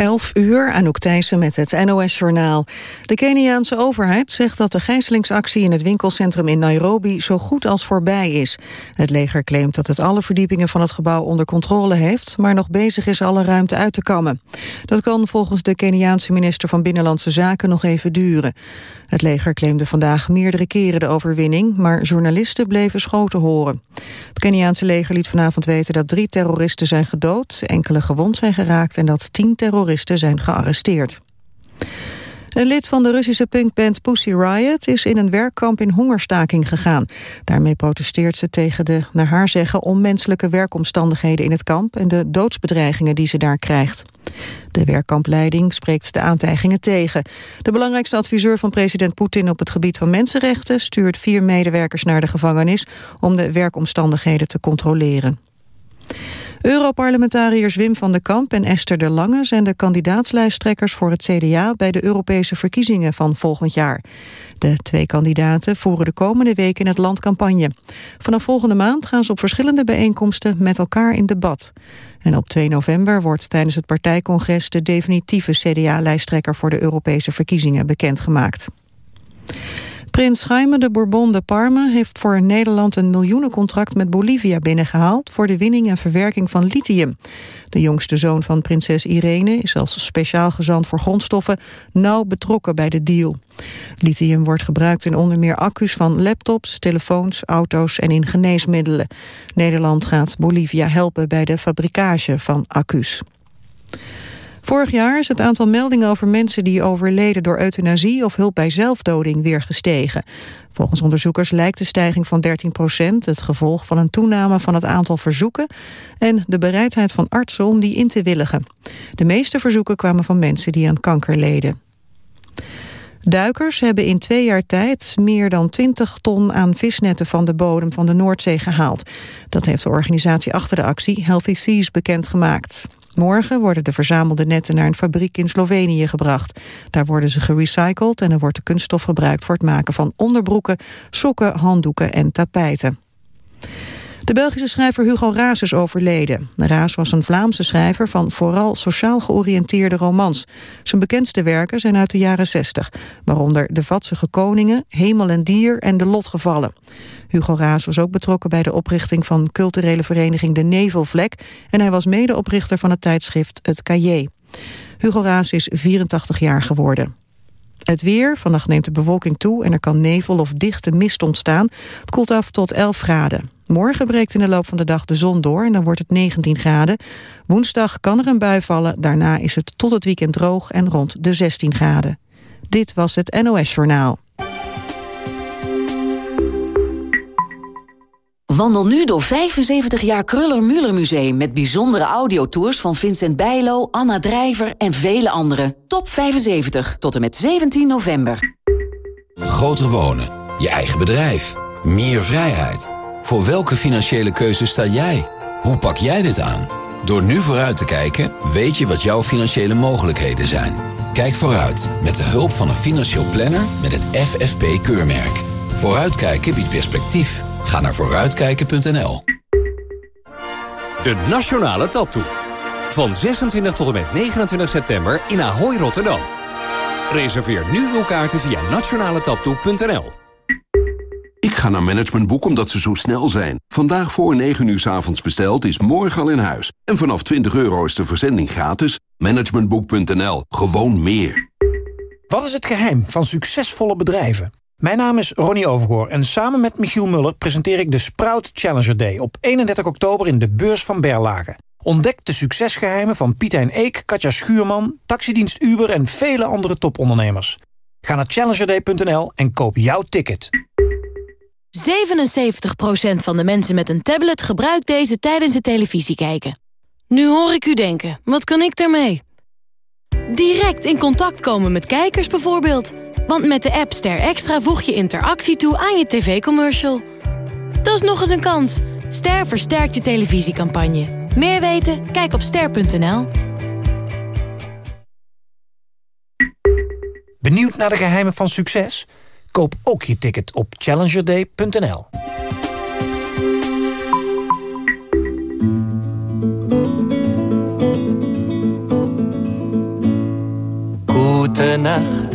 11 uur, Anouk Thijssen met het NOS-journaal. De Keniaanse overheid zegt dat de gijzelingsactie in het winkelcentrum in Nairobi zo goed als voorbij is. Het leger claimt dat het alle verdiepingen van het gebouw onder controle heeft, maar nog bezig is alle ruimte uit te kammen. Dat kan volgens de Keniaanse minister van Binnenlandse Zaken nog even duren. Het leger claimde vandaag meerdere keren de overwinning, maar journalisten bleven schoten horen. Het Keniaanse leger liet vanavond weten dat drie terroristen zijn gedood, enkele gewond zijn geraakt en dat tien terroristen zijn gearresteerd. Een lid van de Russische punkband Pussy Riot is in een werkkamp in hongerstaking gegaan. Daarmee protesteert ze tegen de, naar haar zeggen, onmenselijke werkomstandigheden in het kamp en de doodsbedreigingen die ze daar krijgt. De werkkampleiding spreekt de aantijgingen tegen. De belangrijkste adviseur van president Poetin op het gebied van mensenrechten stuurt vier medewerkers naar de gevangenis om de werkomstandigheden te controleren. Europarlementariërs Wim van den Kamp en Esther de Lange zijn de kandidaatslijsttrekkers voor het CDA bij de Europese verkiezingen van volgend jaar. De twee kandidaten voeren de komende week in het land campagne. Vanaf volgende maand gaan ze op verschillende bijeenkomsten met elkaar in debat. En op 2 november wordt tijdens het partijcongres de definitieve CDA-lijsttrekker voor de Europese verkiezingen bekendgemaakt. Prins Jaime de Bourbon de Parme heeft voor Nederland een miljoenencontract met Bolivia binnengehaald voor de winning en verwerking van lithium. De jongste zoon van prinses Irene is als speciaal gezant voor grondstoffen nauw betrokken bij de deal. Lithium wordt gebruikt in onder meer accu's van laptops, telefoons, auto's en in geneesmiddelen. Nederland gaat Bolivia helpen bij de fabricage van accu's. Vorig jaar is het aantal meldingen over mensen die overleden door euthanasie of hulp bij zelfdoding weer gestegen. Volgens onderzoekers lijkt de stijging van 13 procent het gevolg van een toename van het aantal verzoeken en de bereidheid van artsen om die in te willigen. De meeste verzoeken kwamen van mensen die aan kanker leden. Duikers hebben in twee jaar tijd meer dan 20 ton aan visnetten van de bodem van de Noordzee gehaald. Dat heeft de organisatie achter de actie Healthy Seas bekendgemaakt. Morgen worden de verzamelde netten naar een fabriek in Slovenië gebracht. Daar worden ze gerecycled en er wordt de kunststof gebruikt voor het maken van onderbroeken, sokken, handdoeken en tapijten. De Belgische schrijver Hugo Raas is overleden. Raas was een Vlaamse schrijver van vooral sociaal georiënteerde romans. Zijn bekendste werken zijn uit de jaren 60, waaronder De Vatsige Koningen, Hemel en Dier en De Lotgevallen. Hugo Raas was ook betrokken bij de oprichting van culturele vereniging De Nevelvlek en hij was medeoprichter van het tijdschrift Het Cahier. Hugo Raas is 84 jaar geworden. Het weer, vannacht neemt de bewolking toe en er kan nevel of dichte mist ontstaan. Het koelt af tot 11 graden. Morgen breekt in de loop van de dag de zon door en dan wordt het 19 graden. Woensdag kan er een bui vallen, daarna is het tot het weekend droog en rond de 16 graden. Dit was het NOS Journaal. Wandel nu door 75 jaar Kruller-Müller Museum... met bijzondere audiotours van Vincent Bijlo, Anna Drijver en vele anderen. Top 75 tot en met 17 november. Groter wonen, je eigen bedrijf, meer vrijheid. Voor welke financiële keuze sta jij? Hoe pak jij dit aan? Door nu vooruit te kijken, weet je wat jouw financiële mogelijkheden zijn. Kijk vooruit met de hulp van een financieel planner met het FFP-keurmerk. Vooruitkijken biedt perspectief. Ga naar vooruitkijken.nl. De Nationale Taptoe. Van 26 tot en met 29 september in Ahoy, Rotterdam. Reserveer nu uw kaarten via nationaletaptoe.nl. Ik ga naar Managementboek omdat ze zo snel zijn. Vandaag voor 9 uur s avonds besteld is morgen al in huis. En vanaf 20 euro is de verzending gratis. Managementboek.nl. Gewoon meer. Wat is het geheim van succesvolle bedrijven? Mijn naam is Ronnie Overgoor en samen met Michiel Muller presenteer ik de Sprout Challenger Day op 31 oktober in de beurs van Berlage. Ontdek de succesgeheimen van Pietijn Eek, Katja Schuurman, taxidienst Uber en vele andere topondernemers. Ga naar challengerday.nl en koop jouw ticket. 77% van de mensen met een tablet gebruikt deze tijdens het televisie kijken. Nu hoor ik u denken, wat kan ik daarmee? Direct in contact komen met kijkers bijvoorbeeld... Want met de app Ster Extra voeg je interactie toe aan je tv-commercial. Dat is nog eens een kans. Ster versterkt je televisiecampagne. Meer weten? Kijk op ster.nl. Benieuwd naar de geheimen van succes? Koop ook je ticket op challengerday.nl. Gute Nacht,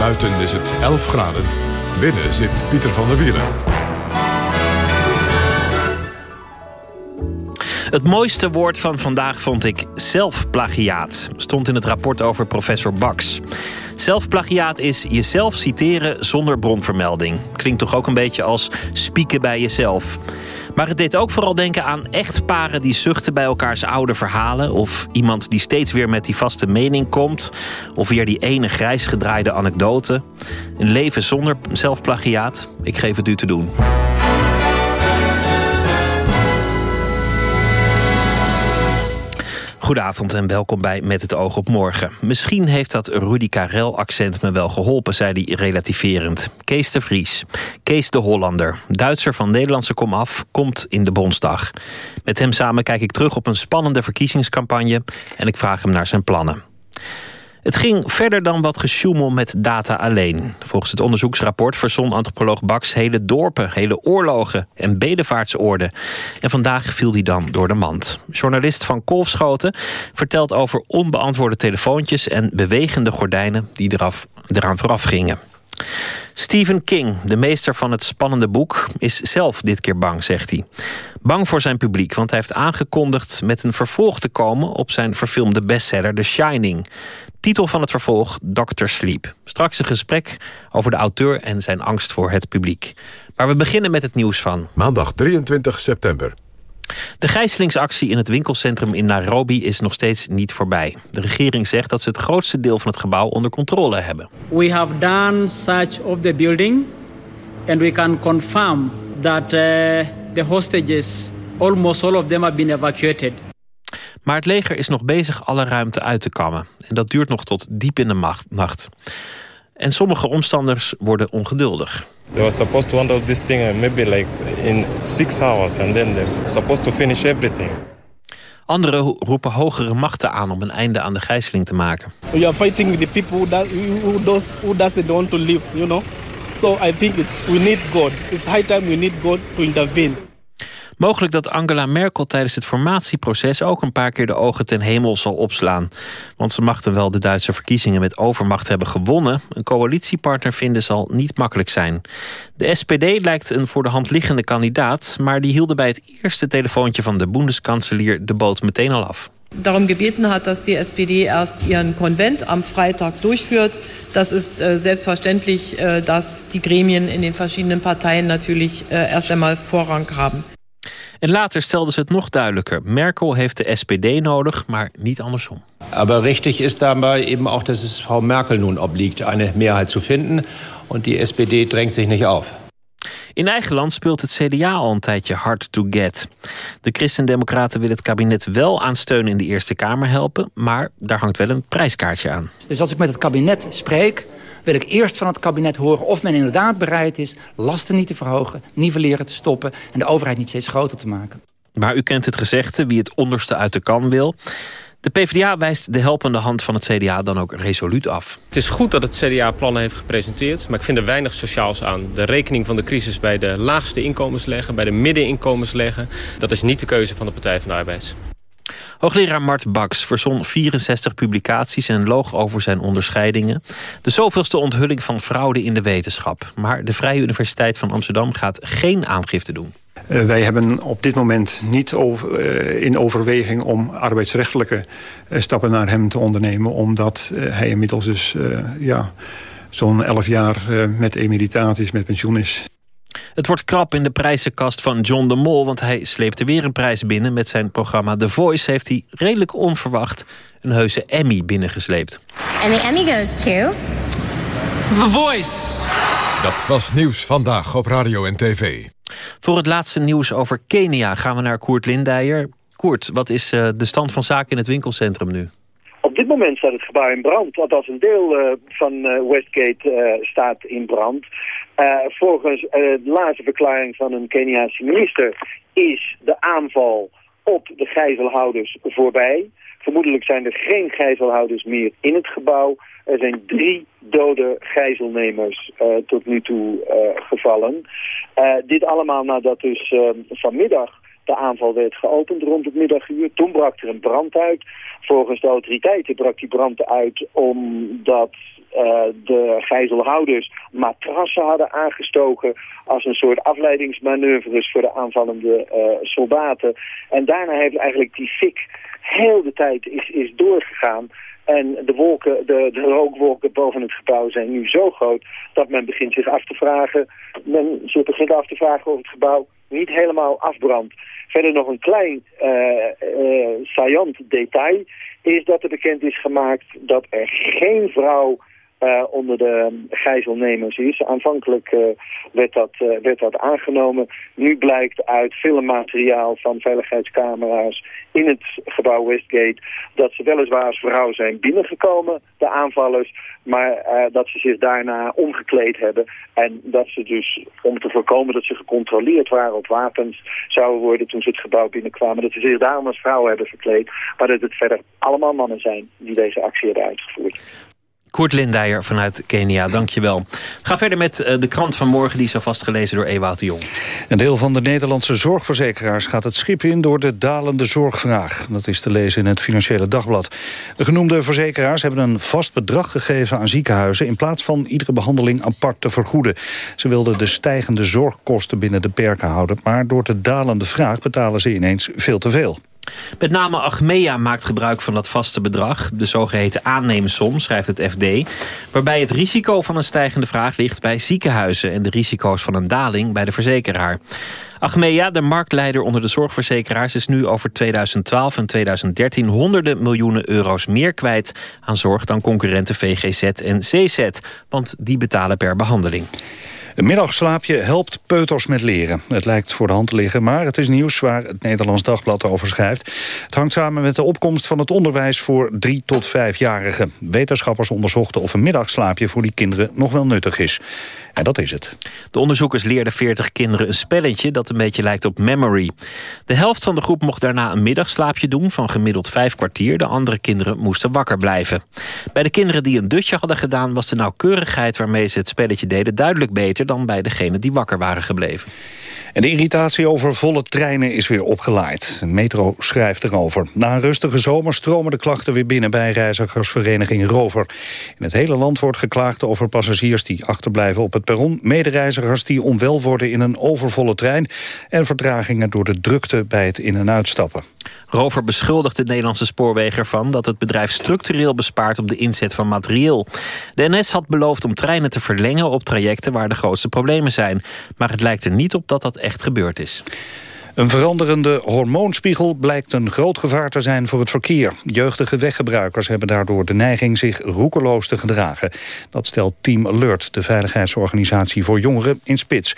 Buiten is het 11 graden. Binnen zit Pieter van der Wielen. Het mooiste woord van vandaag vond ik zelfplagiaat. Stond in het rapport over professor Bax. Zelfplagiaat is jezelf citeren zonder bronvermelding. Klinkt toch ook een beetje als spieken bij jezelf. Maar het deed ook vooral denken aan echtparen die zuchten bij elkaars oude verhalen. Of iemand die steeds weer met die vaste mening komt. Of weer die ene grijs gedraaide anekdote. Een leven zonder zelfplagiaat. Ik geef het u te doen. Goedenavond en welkom bij Met het oog op morgen. Misschien heeft dat Rudy Karel-accent me wel geholpen, zei hij relativerend. Kees de Vries, Kees de Hollander, Duitser van Nederlandse komaf, komt in de Bondsdag. Met hem samen kijk ik terug op een spannende verkiezingscampagne en ik vraag hem naar zijn plannen. Het ging verder dan wat gesjoemel met data alleen. Volgens het onderzoeksrapport verzon antropoloog Bax hele dorpen, hele oorlogen en bedevaartsoorden. En vandaag viel die dan door de mand. Journalist van Kolfschoten vertelt over onbeantwoorde telefoontjes en bewegende gordijnen die eraf, eraan vooraf gingen. Stephen King, de meester van het spannende boek, is zelf dit keer bang, zegt hij. Bang voor zijn publiek, want hij heeft aangekondigd met een vervolg te komen op zijn verfilmde bestseller The Shining. Titel van het vervolg: Dr. Sleep. Straks een gesprek over de auteur en zijn angst voor het publiek. Maar we beginnen met het nieuws van. Maandag 23 september. De gijzelingsactie in het winkelcentrum in Nairobi is nog steeds niet voorbij. De regering zegt dat ze het grootste deel van het gebouw onder controle hebben. We have done search of the building and we can confirm that uh, the hostages almost all of them have been evacuated. Maar het leger is nog bezig alle ruimte uit te kammen. En dat duurt nog tot diep in de nacht. En sommige omstanders worden ongeduldig. They were supposed to handle this thing uh, maybe like in six hours and then they're supposed to finish everything. Anderen roepen hogere machten aan om een einde aan de gijzeling te maken. We are fighting with the people who, that, who, does, who doesn't want to live, you know. So I think it's we need God. It's high time we need God to intervene. Mogelijk dat Angela Merkel tijdens het formatieproces ook een paar keer de ogen ten hemel zal opslaan. Want ze mag dan wel de Duitse verkiezingen met overmacht hebben gewonnen. Een coalitiepartner vinden zal niet makkelijk zijn. De SPD lijkt een voor de hand liggende kandidaat, maar die hielden bij het eerste telefoontje van de Bundeskanselier de boot meteen al af darum gebeten hat, dass die SPD erst ihren Konvent am Freitag durchführt. Das ist äh, selbstverständlich, äh, dass die Gremien in den verschiedenen Parteien natürlich äh, erst einmal Vorrang haben. En later stelde ze het nog duidelijker. Merkel heeft de SPD nodig, maar niet andersom. Aber richtig ist dabei eben auch, dass es Frau Merkel nun obliegt, eine Mehrheit zu finden. Und die SPD drängt sich nicht auf. In eigen land speelt het CDA al een tijdje hard to get. De Christendemocraten willen het kabinet wel aan steun in de Eerste Kamer helpen... maar daar hangt wel een prijskaartje aan. Dus als ik met het kabinet spreek wil ik eerst van het kabinet horen of men inderdaad bereid is... lasten niet te verhogen, nivelleren te stoppen... en de overheid niet steeds groter te maken. Maar u kent het gezegde, wie het onderste uit de kan wil... De PvdA wijst de helpende hand van het CDA dan ook resoluut af. Het is goed dat het CDA plannen heeft gepresenteerd... maar ik vind er weinig sociaals aan. De rekening van de crisis bij de laagste inkomens leggen... bij de middeninkomens leggen... dat is niet de keuze van de Partij van de Arbeid. Hoogleraar Mart Bax verzon 64 publicaties en loog over zijn onderscheidingen. De zoveelste onthulling van fraude in de wetenschap. Maar de Vrije Universiteit van Amsterdam gaat geen aangifte doen. Uh, wij hebben op dit moment niet uh, in overweging om arbeidsrechtelijke uh, stappen naar hem te ondernemen. Omdat hij inmiddels dus ja, zo'n 11 jaar met emeritatis, met pensioen is. Het wordt krap in de prijzenkast van John de Mol... want hij sleepte weer een prijs binnen. Met zijn programma The Voice heeft hij redelijk onverwacht... een heuse Emmy binnengesleept. En de Emmy goes to... The Voice. Dat was nieuws vandaag op radio en tv. Voor het laatste nieuws over Kenia gaan we naar Koert Lindijer. Koert, wat is eh, de stand van zaken in het winkelcentrum nu? dit moment staat het gebouw in brand. Althans, een deel uh, van uh, Westgate uh, staat in brand. Volgens de laatste verklaring van een Keniaanse minister is de aanval op de gijzelhouders voorbij. Vermoedelijk zijn er geen gijzelhouders meer in het gebouw. Er zijn drie dode gijzelnemers uh, tot nu toe gevallen. Dit allemaal nadat dus vanmiddag de aanval werd geopend rond het middaguur. Toen brak er een brand uit. Volgens de autoriteiten brak die brand uit omdat de gijzelhouders matrassen hadden aangestoken als een soort afleidingsmanoeuvres voor de aanvallende uh, soldaten. En daarna heeft eigenlijk die fik heel de tijd is, is doorgegaan. En de, wolken, de, de rookwolken boven het gebouw zijn nu zo groot dat men begint zich af te vragen, men zich begint af te vragen of het gebouw niet helemaal afbrandt. Verder nog een klein uh, saillant detail is dat er bekend is gemaakt dat er geen vrouw uh, onder de gijzelnemers is. Aanvankelijk uh, werd, dat, uh, werd dat aangenomen. Nu blijkt uit filmmateriaal van veiligheidscamera's in het gebouw Westgate... dat ze weliswaar als vrouw zijn binnengekomen, de aanvallers... maar dat ze zich daarna omgekleed hebben. En dat ze dus, om te voorkomen dat ze gecontroleerd waren op wapens... zouden worden toen ze het gebouw binnenkwamen. Dat ze zich daarom als vrouw hebben verkleed. Maar dat het verder allemaal mannen zijn die deze actie hebben uitgevoerd. Koert Lindijer vanuit Kenia, dankjewel. Ga verder met eh, de krant van morgen, die is alvast gelezen door Ewout de Jong. Een deel van de Nederlandse zorgverzekeraars gaat het schip in... door de dalende zorgvraag. Dat is te lezen in het Financiële Dagblad. De genoemde verzekeraars hebben een vast bedrag gegeven aan ziekenhuizen... in plaats van iedere behandeling apart te vergoeden. Ze wilden de stijgende zorgkosten binnen de perken houden... maar door de dalende vraag betalen ze ineens veel te veel. Met name Achmea maakt gebruik van dat vaste bedrag, de zogeheten aanneemsom, schrijft het FD, waarbij het risico van een stijgende vraag ligt bij ziekenhuizen en de risico's van een daling bij de verzekeraar. Achmea, de marktleider onder de zorgverzekeraars, is nu over 2012 en 2013 honderden miljoenen euro's meer kwijt aan zorg dan concurrenten VGZ en CZ, want die betalen per behandeling. Een middagslaapje helpt peuters met leren. Het lijkt voor de hand te liggen, maar het is nieuws waar het Nederlands Dagblad over schrijft. Het hangt samen met de opkomst van het onderwijs voor 3 tot 5-jarigen. Wetenschappers onderzochten of een middagslaapje voor die kinderen nog wel nuttig is. En dat is het. De onderzoekers leerden 40 kinderen een spelletje dat een beetje lijkt op memory. De helft van de groep mocht daarna een middagslaapje doen van gemiddeld vijf kwartier. De andere kinderen moesten wakker blijven. Bij de kinderen die een dutje hadden gedaan was de nauwkeurigheid waarmee ze het spelletje deden duidelijk beter dan bij degenen die wakker waren gebleven. En de irritatie over volle treinen is weer opgelaaid. Metro schrijft erover. Na een rustige zomer stromen de klachten weer binnen bij reizigersvereniging Rover. In het hele land wordt geklaagd over passagiers die achterblijven op het perron... medereizigers die onwel worden in een overvolle trein... en vertragingen door de drukte bij het in- en uitstappen. Rover beschuldigt de Nederlandse spoorwegen ervan... dat het bedrijf structureel bespaart op de inzet van materieel. De NS had beloofd om treinen te verlengen op trajecten... waar de grootste problemen zijn. Maar het lijkt er niet op dat dat echt gebeurd is. Een veranderende hormoonspiegel blijkt een groot gevaar te zijn voor het verkeer. Jeugdige weggebruikers hebben daardoor de neiging zich roekeloos te gedragen. Dat stelt Team Alert, de veiligheidsorganisatie voor jongeren, in spits.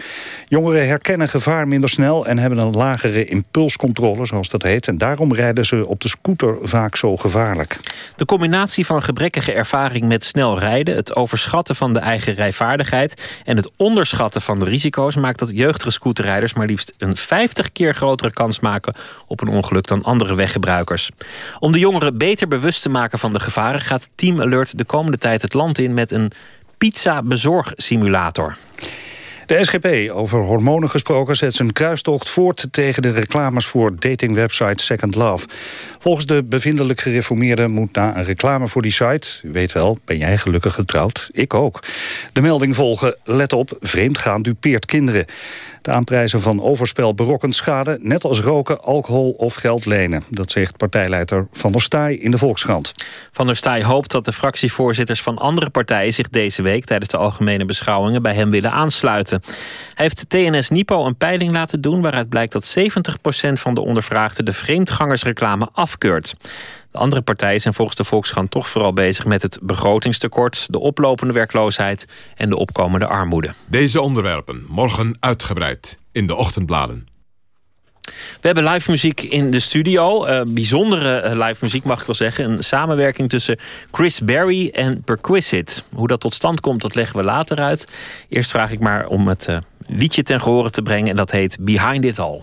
Jongeren herkennen gevaar minder snel en hebben een lagere impulscontrole, zoals dat heet. En daarom rijden ze op de scooter vaak zo gevaarlijk. De combinatie van gebrekkige ervaring met snel rijden... het overschatten van de eigen rijvaardigheid... en het onderschatten van de risico's... maakt dat jeugdige scooterrijders maar liefst een 50 keer grotere kans maken op een ongeluk dan andere weggebruikers. Om de jongeren beter bewust te maken van de gevaren... gaat Team Alert de komende tijd het land in met een pizza-bezorgsimulator. De SGP, over hormonen gesproken, zet zijn kruistocht voort... tegen de reclames voor datingwebsite Second Love. Volgens de bevindelijk gereformeerde moet na een reclame voor die site... u weet wel, ben jij gelukkig getrouwd? Ik ook. De melding volgen, let op, vreemdgaan dupeert kinderen. De aanprijzen van overspel berokkent schade... net als roken, alcohol of geld lenen. Dat zegt partijleider Van der Staaij in de Volkskrant. Van der Staaij hoopt dat de fractievoorzitters van andere partijen... zich deze week tijdens de algemene beschouwingen bij hem willen aansluiten. Hij heeft TNS Nipo een peiling laten doen... waaruit blijkt dat 70% van de ondervraagden de vreemdgangersreclame afkeurt. De andere partijen zijn volgens de Volkskrant toch vooral bezig met het begrotingstekort, de oplopende werkloosheid en de opkomende armoede. Deze onderwerpen morgen uitgebreid in de ochtendbladen. We hebben live muziek in de studio. Uh, bijzondere uh, live muziek mag ik wel zeggen. Een samenwerking tussen Chris Berry en Perquisite. Hoe dat tot stand komt, dat leggen we later uit. Eerst vraag ik maar om het uh, liedje ten gehore te brengen. En dat heet Behind It All.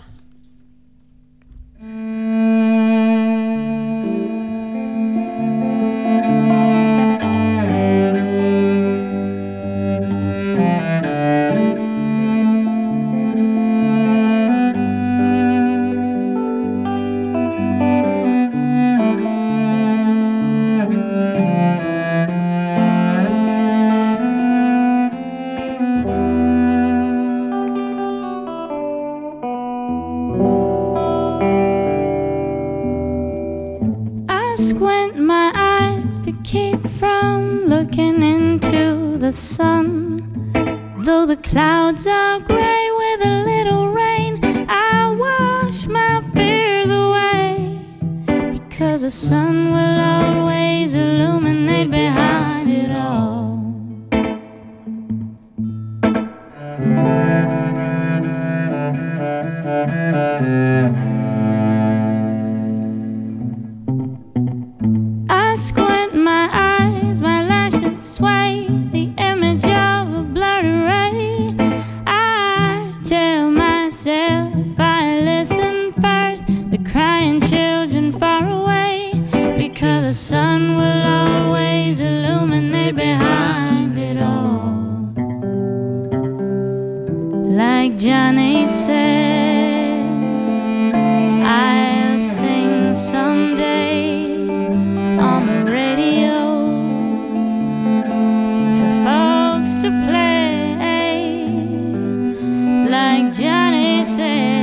say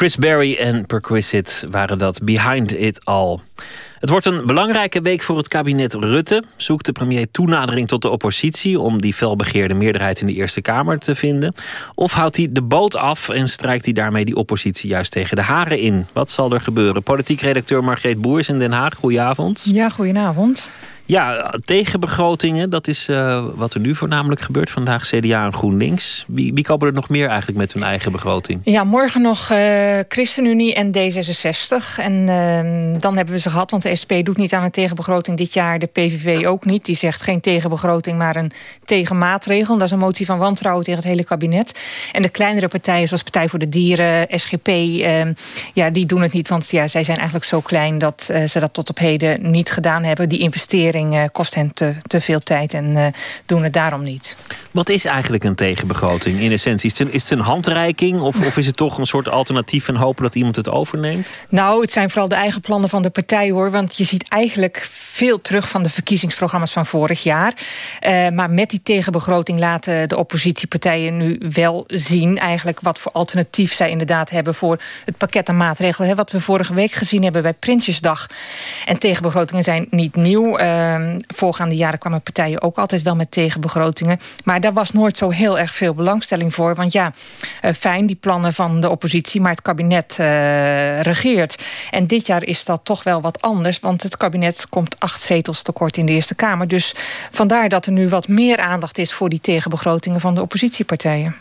Chris Berry en Perquisite waren dat Behind It All. Het wordt een belangrijke week voor het kabinet Rutte. Zoekt de premier toenadering tot de oppositie... om die felbegeerde meerderheid in de Eerste Kamer te vinden? Of houdt hij de boot af en strijkt hij daarmee die oppositie juist tegen de haren in? Wat zal er gebeuren? Politiek redacteur Margreet Boers in Den Haag, goedenavond. Ja, goedenavond. Ja, tegenbegrotingen, dat is uh, wat er nu voornamelijk gebeurt. Vandaag CDA en GroenLinks. Wie, wie er nog meer eigenlijk met hun eigen begroting? Ja, morgen nog uh, ChristenUnie en D66. En uh, dan hebben we ze gehad, want de SP doet niet aan een tegenbegroting dit jaar. De PVV ook niet. Die zegt geen tegenbegroting, maar een tegenmaatregel. Dat is een motie van wantrouwen tegen het hele kabinet. En de kleinere partijen, zoals Partij voor de Dieren, SGP... Ehm, ja, die doen het niet, want ja, zij zijn eigenlijk zo klein... dat uh, ze dat tot op heden niet gedaan hebben. Die investering uh, kost hen te, te veel tijd en uh, doen het daarom niet. Wat is eigenlijk een tegenbegroting in essentie? Is het een, is het een handreiking of, of is het toch een soort alternatief... en hopen dat iemand het overneemt? Nou, het zijn vooral de eigen plannen van de partij, hoor. Want je ziet eigenlijk veel terug van de verkiezingsprogramma's van vorig jaar. Uh, maar met die tegenbegroting laten de oppositiepartijen nu wel zien... eigenlijk wat voor alternatief zij inderdaad hebben... voor het pakket aan maatregelen. Hè, wat we vorige week gezien hebben bij Prinsjesdag. En tegenbegrotingen zijn niet nieuw. Uh, voorgaande jaren kwamen partijen ook altijd wel met tegenbegrotingen. Maar daar was nooit zo heel erg veel belangstelling voor. Want ja, uh, fijn, die plannen van de oppositie... maar het kabinet uh, regeert. En dit jaar is dat toch wel wat anders. Want het kabinet komt acht zetels tekort in de Eerste Kamer. Dus vandaar dat er nu wat meer aandacht is... voor die tegenbegrotingen van de oppositiepartijen.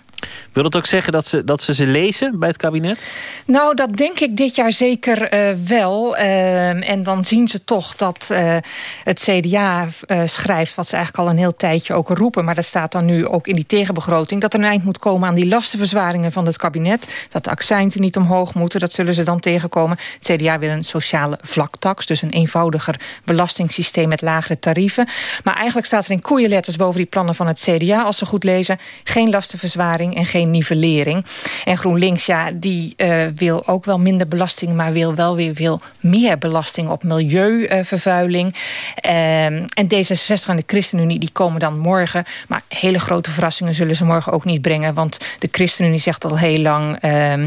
Wil dat ook zeggen dat ze, dat ze ze lezen bij het kabinet? Nou, dat denk ik dit jaar zeker uh, wel. Uh, en dan zien ze toch dat uh, het CDA schrijft... wat ze eigenlijk al een heel tijdje ook roepen... maar dat staat dan nu ook in die tegenbegroting... dat er een eind moet komen aan die lastenverzwaringen van het kabinet. Dat de accijnten niet omhoog moeten, dat zullen ze dan tegenkomen. Het CDA wil een sociale vlaktax, dus een eenvoudiger belastingssysteem... met lagere tarieven. Maar eigenlijk staat er in koeienletters boven die plannen van het CDA... als ze goed lezen, geen lastenverzwaring en geen nivellering. En GroenLinks, ja, die uh, wil ook wel minder belasting... maar wil wel weer veel meer belasting op milieuvervuiling. Uh, en D66 en de ChristenUnie die komen dan morgen. Maar hele grote verrassingen zullen ze morgen ook niet brengen. Want de ChristenUnie zegt al heel lang... Uh,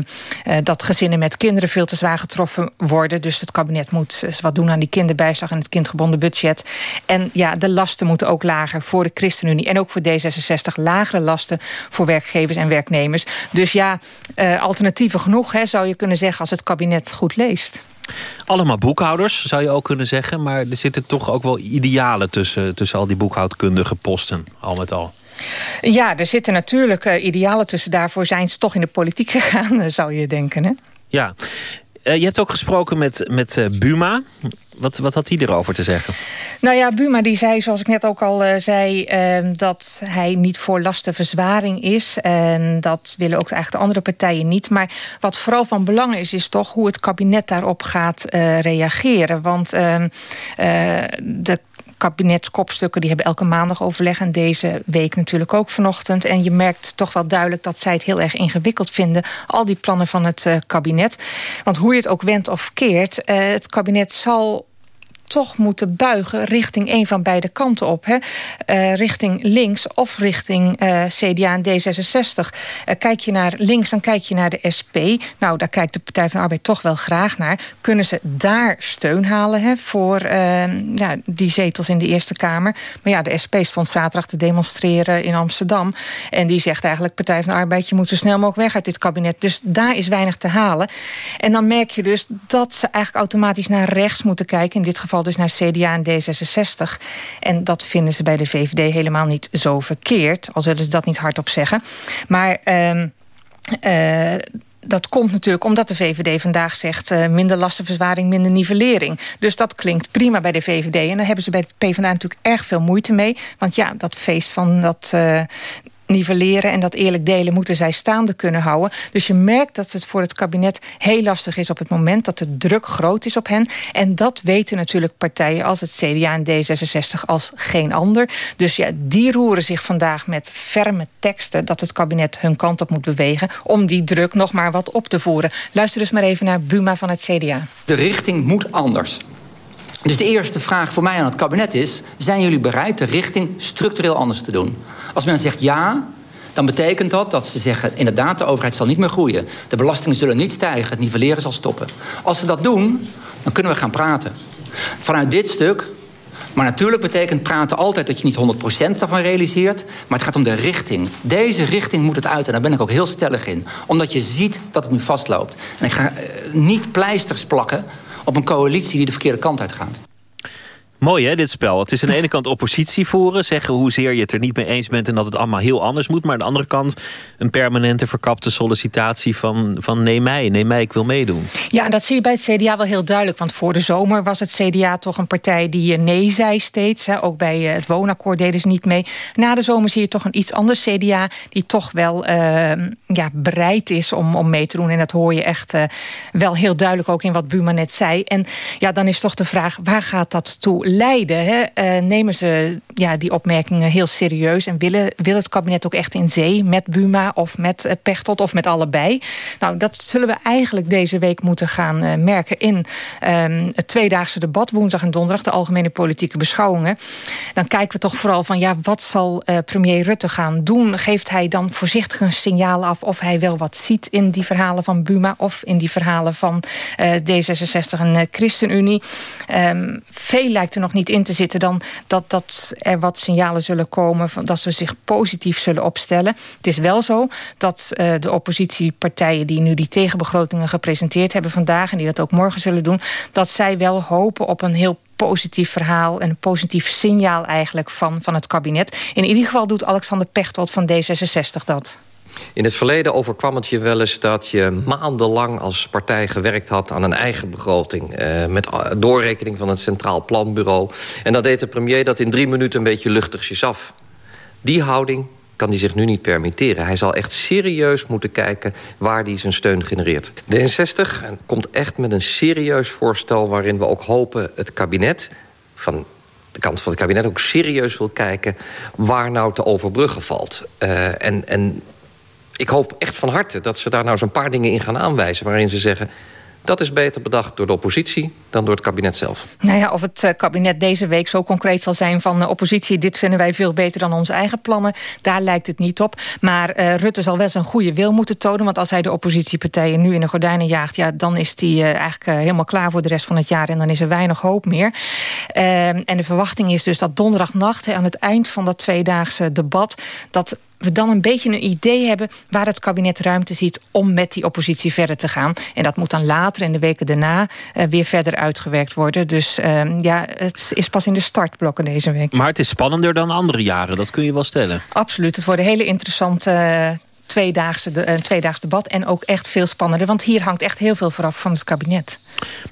dat gezinnen met kinderen veel te zwaar getroffen worden. Dus het kabinet moet wat doen aan die kinderbijslag... en het kindgebonden budget. En ja, de lasten moeten ook lager voor de ChristenUnie... en ook voor D66 lagere lasten voor werkgevers en werknemers. Dus ja, uh, alternatieven genoeg, hè, zou je kunnen zeggen... als het kabinet goed leest. Allemaal boekhouders, zou je ook kunnen zeggen. Maar er zitten toch ook wel idealen tussen, tussen al die boekhoudkundige posten, al met al. Ja, er zitten natuurlijk uh, idealen tussen. Daarvoor zijn ze toch in de politiek gegaan, zou je denken. Hè? Ja, uh, je hebt ook gesproken met, met uh, Buma. Wat, wat had hij erover te zeggen? Nou ja, Buma die zei, zoals ik net ook al uh, zei... dat hij niet voor lastenverzwaring is. En dat willen ook eigenlijk de andere partijen niet. Maar wat vooral van belang is, is toch hoe het kabinet daarop gaat reageren. Want ehm, de kabinetskopstukken die hebben elke maandag overleg. En deze week natuurlijk ook vanochtend. En je merkt toch wel duidelijk dat zij het heel erg ingewikkeld vinden. Al die plannen van het kabinet. Want hoe je het ook wendt of keert. Het kabinet zal toch moeten buigen richting een van beide kanten op. Hè? Uh, richting links of richting uh, CDA en D66. Uh, kijk je naar links, dan kijk je naar de SP. Nou, daar kijkt de Partij van de Arbeid toch wel graag naar. Kunnen ze daar steun halen hè, voor ja, die zetels in de Eerste Kamer? Maar ja, de SP stond zaterdag te demonstreren in Amsterdam. En die zegt eigenlijk, Partij van de Arbeid... je moet zo snel mogelijk weg uit dit kabinet. Dus daar is weinig te halen. En dan merk je dus dat ze eigenlijk automatisch naar rechts moeten kijken. In dit geval dus naar CDA en D66. En dat vinden ze bij de VVD helemaal niet zo verkeerd. Al zullen ze dat niet hardop zeggen. Maar... Uh, uh, dat komt natuurlijk omdat de VVD vandaag zegt... Uh, minder lastenverzwaring, minder nivellering. Dus dat klinkt prima bij de VVD. En daar hebben ze bij de PvdA natuurlijk erg veel moeite mee. Want ja, dat feest van dat uh, nivelleren en dat eerlijk delen moeten zij staande kunnen houden. Dus je merkt dat het voor het kabinet heel lastig is op het moment dat de druk groot is op hen. En dat weten natuurlijk partijen als het CDA en D66 als geen ander. Dus ja, die roeren zich vandaag met ferme teksten dat het kabinet hun kant op moet bewegen om die druk nog maar wat op te voeren. Luister dus maar even naar Buma van het CDA. De richting moet anders. Dus de eerste vraag voor mij aan het kabinet is... zijn jullie bereid de richting structureel anders te doen? Als men zegt ja, dan betekent dat dat ze zeggen... inderdaad, de overheid zal niet meer groeien. De belastingen zullen niet stijgen, het nivelleren zal stoppen. Als ze dat doen, dan kunnen we gaan praten. Vanuit dit stuk... Maar natuurlijk betekent praten altijd dat je niet 100% daarvan realiseert. Maar het gaat om de richting. Deze richting moet het uit. En daar ben ik ook heel stellig in. Omdat je ziet dat het nu vastloopt. En ik ga uh, niet pleisters plakken op een coalitie die de verkeerde kant uitgaat. Mooi hè, dit spel. Het is aan de ene kant oppositie voeren. Zeggen hoezeer je het er niet mee eens bent... en dat het allemaal heel anders moet. Maar aan de andere kant een permanente verkapte sollicitatie van... van neem mij, neem mij, ik wil meedoen. Ja, en dat zie je bij het CDA wel heel duidelijk. Want voor de zomer was het CDA toch een partij die nee zei steeds. Hè. Ook bij het woonakkoord deden ze niet mee. Na de zomer zie je toch een iets ander CDA... die toch wel uh, ja, bereid is om, om mee te doen. En dat hoor je echt uh, wel heel duidelijk ook in wat Buma net zei. En ja, dan is toch de vraag, waar gaat dat toe leiden? Hè? Uh, nemen ze ja, die opmerkingen heel serieus... en willen, wil het kabinet ook echt in zee met Buma of met uh, of met allebei? Nou, dat zullen we eigenlijk deze week moeten gaan uh, merken... in um, het tweedaagse debat, woensdag en donderdag... de algemene politieke beschouwingen. Dan kijken we toch vooral van, ja, wat zal premier Rutte gaan doen? Geeft hij dan voorzichtig een signaal af... of hij wel wat ziet in die verhalen van Buma... of in die verhalen van D66 en ChristenUnie? Um, veel lijkt er nog niet in te zitten dan dat, dat er wat signalen zullen komen... dat ze zich positief zullen opstellen. Het is wel zo dat uh, de oppositiepartijen... die nu die tegenbegrotingen gepresenteerd hebben vandaag... en die dat ook morgen zullen doen... dat zij wel hopen op een heel positief verhaal... en een positief signaal eigenlijk van, van het kabinet. In ieder geval doet Alexander Pechtold van D66 dat. In het verleden overkwam het je wel eens dat je maandenlang als partij gewerkt had aan een eigen begroting. Uh, met doorrekening van het Centraal Planbureau. En dan deed de premier dat in drie minuten een beetje luchtigjes af. Die houding kan hij zich nu niet permitteren. Hij zal echt serieus moeten kijken waar hij zijn steun genereert. D66 komt echt met een serieus voorstel waarin we ook hopen het kabinet... van de kant van het kabinet ook serieus wil kijken... waar nou te overbruggen valt. Uh, en, en ik hoop echt van harte dat ze daar nou zo'n paar dingen in gaan aanwijzen... waarin ze zeggen, dat is beter bedacht door de oppositie dan door het kabinet zelf. Nou ja, of het eh, kabinet deze week zo concreet zal zijn van de oppositie... dit vinden wij veel beter dan onze eigen plannen, daar lijkt het niet op. Maar uh, Rutte zal wel zijn goede wil moeten tonen... want als hij de oppositiepartijen nu in de gordijnen jaagt... Ja, dan is hij eigenlijk helemaal klaar voor de rest van het jaar... en dan is er weinig hoop meer. en de verwachting is dus dat donderdagnacht... aan het eind van dat tweedaagse debat... dat we dan een beetje een idee hebben waar het kabinet ruimte ziet om met die oppositie verder te gaan. En dat moet dan later in de weken daarna uh, weer verder uitgewerkt worden. Dus uh, ja, het is pas in de startblokken deze week. Maar het is spannender dan andere jaren, dat kun je wel stellen. Absoluut, het worden hele interessante... Uh, tweedaagse, de, uh, tweedaags debat en ook echt veel spannender. Want hier hangt echt heel veel vooraf van het kabinet.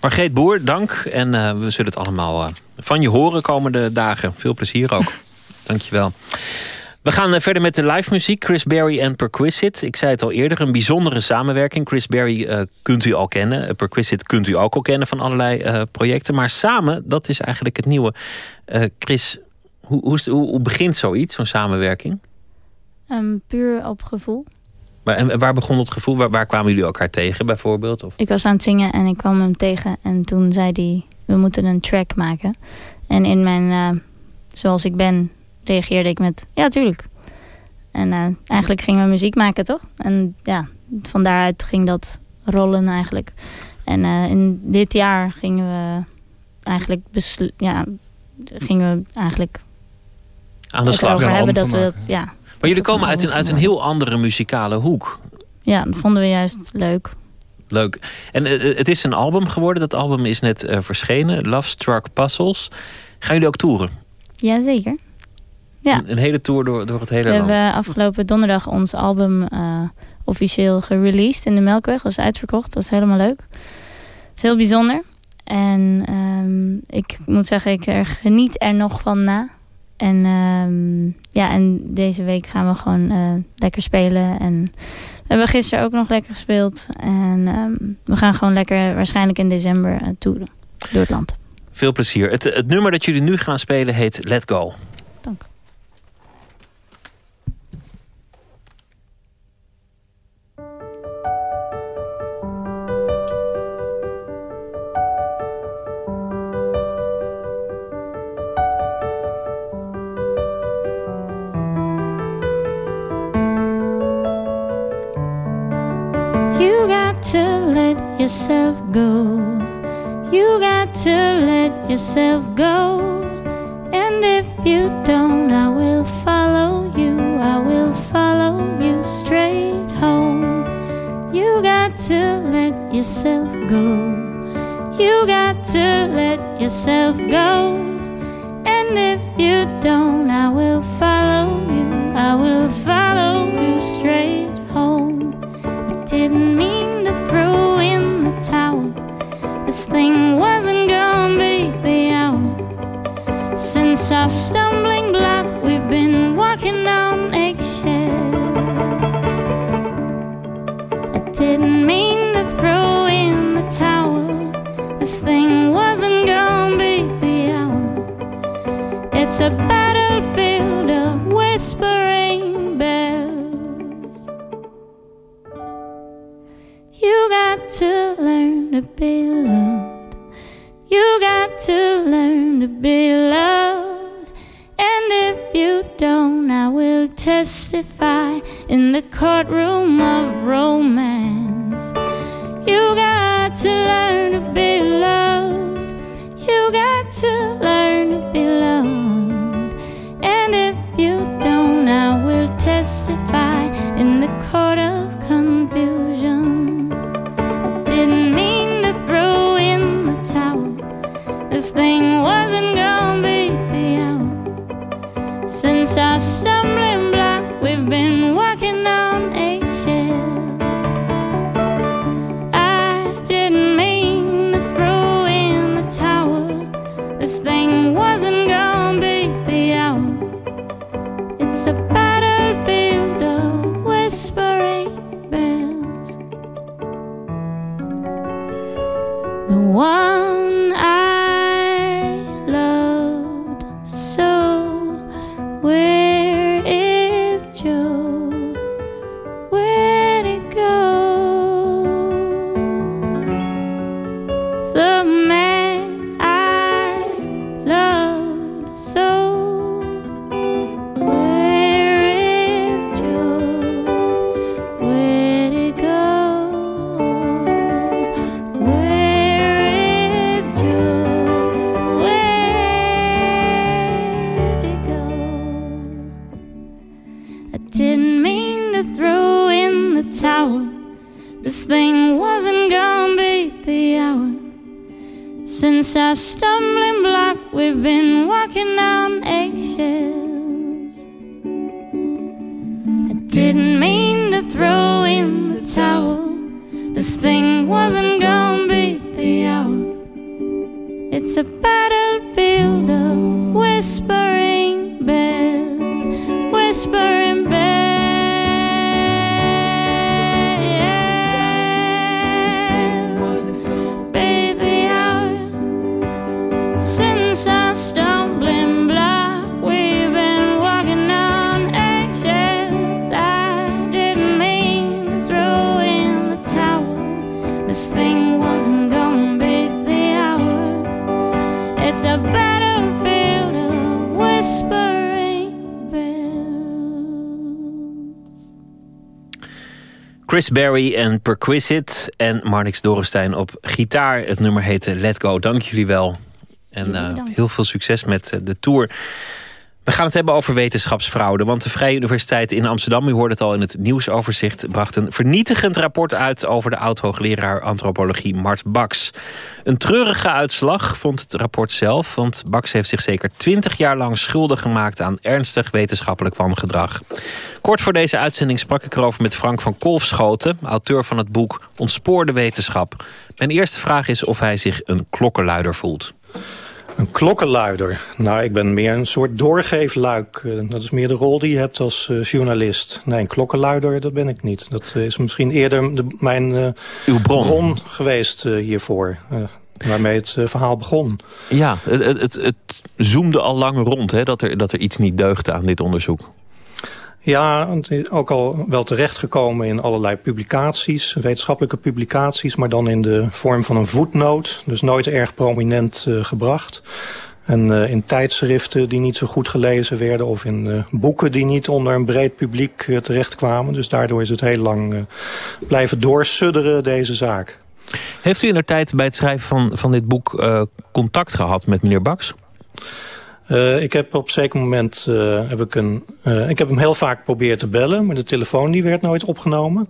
Margreet Boer, dank. En we zullen het allemaal van je horen komende dagen. Veel plezier ook. Dankjewel. We gaan verder met de live muziek. Chris Berry en Perquisite. Ik zei het al eerder, een bijzondere samenwerking. Chris Berry uh, kunt u al kennen. Perquisite kunt u ook al kennen van allerlei uh, projecten. Maar samen, dat is eigenlijk het nieuwe. Uh, Chris, hoe, hoe, hoe, begint zoiets, zo'n samenwerking? Um, puur op gevoel. Maar, en waar begon het gevoel? Waar, waar kwamen jullie elkaar tegen bijvoorbeeld? Of? Ik was aan het zingen en ik kwam hem tegen. En toen zei hij, we moeten een track maken. En in mijn, zoals ik ben reageerde ik met, ja, tuurlijk. En uh, eigenlijk gingen we muziek maken, toch? En ja, van daaruit ging dat rollen eigenlijk. En uh, in dit jaar gingen we eigenlijk, ja, gingen we eigenlijk aan de slag over hebben dat we dat, ja. Maar jullie komen uit een, uit een heel andere muzikale hoek. Ja, dat vonden we juist leuk. Leuk. En uh, het is een album geworden. Dat album is net verschenen. Love Struck Puzzles. Gaan jullie ook toeren? Jazeker. Ja. Een, een, hele tour door, door het hele we land. We hebben afgelopen donderdag ons album uh, officieel gereleased in de Melkweg. Dat was uitverkocht. Dat was helemaal leuk. Het is heel bijzonder. En um, ik moet zeggen, ik er geniet er nog van na. En um, ja, en deze week gaan we gewoon uh, lekker spelen. En we hebben gisteren ook nog lekker gespeeld. En um, we gaan gewoon lekker waarschijnlijk in december uh, toeren door het land. Veel plezier. Het, het nummer dat jullie nu gaan spelen heet Let Go. To let yourself go. You got to let yourself go. And if you don't, I will follow you. I will follow you straight home. You got to let yourself go. You got to let yourself go. And if you don't, I will follow you. I will follow you straight home. I didn't mean towel. This thing wasn't gonna be the hour. Since our stumbling block, we've been walking on eggshells. Chris Berry en Perquisite en Marnix Dorenstein op gitaar. Het nummer heette Let Go. Dank jullie wel. En eh, heel veel succes met eh, de tour. We gaan het hebben over wetenschapsfraude. Want de Vrije Universiteit in Amsterdam, u hoorde het al in het nieuwsoverzicht... bracht een vernietigend rapport uit over de oud-hoogleraar antropologie Mart Baks. Een treurige uitslag vond het rapport zelf... want Baks heeft zich zeker twintig jaar lang schuldig gemaakt... aan ernstig wetenschappelijk wangedrag. Kort voor deze uitzending sprak ik erover met Frank van Kolfschoten... auteur van het boek Ontspoorde Wetenschap. Mijn eerste vraag is of hij zich een klokkenluider voelt. Een klokkenluider. Nou, ik ben meer een soort doorgeefluik. Eh, Dat is meer de rol die je hebt als eh, journalist. Nee, een klokkenluider, dat ben ik niet. Dat eh, is misschien eerder de, mijn Uw bron. geweest hiervoor. waarmee het verhaal begon. Ja, het, het, het, het zoomde al lang rond hè, dat, er, dat er iets niet deugde aan dit onderzoek. Ja, ook al wel terechtgekomen in allerlei publicaties, wetenschappelijke publicaties, maar dan in de vorm van een voetnoot. Dus nooit erg prominent eh, gebracht. En eh, in tijdschriften die niet zo goed gelezen werden... of in eh, boeken die niet onder een breed publiek eh, terechtkwamen. Dus daardoor is het heel lang blijven doorsudderen, deze zaak. Heeft u in de tijd bij het schrijven van, van dit boek contact gehad met meneer Baks? Uh, ik heb op zeker moment uh, heb ik een. Uh, ik heb hem heel vaak proberen te bellen, maar de telefoon die werd nooit opgenomen.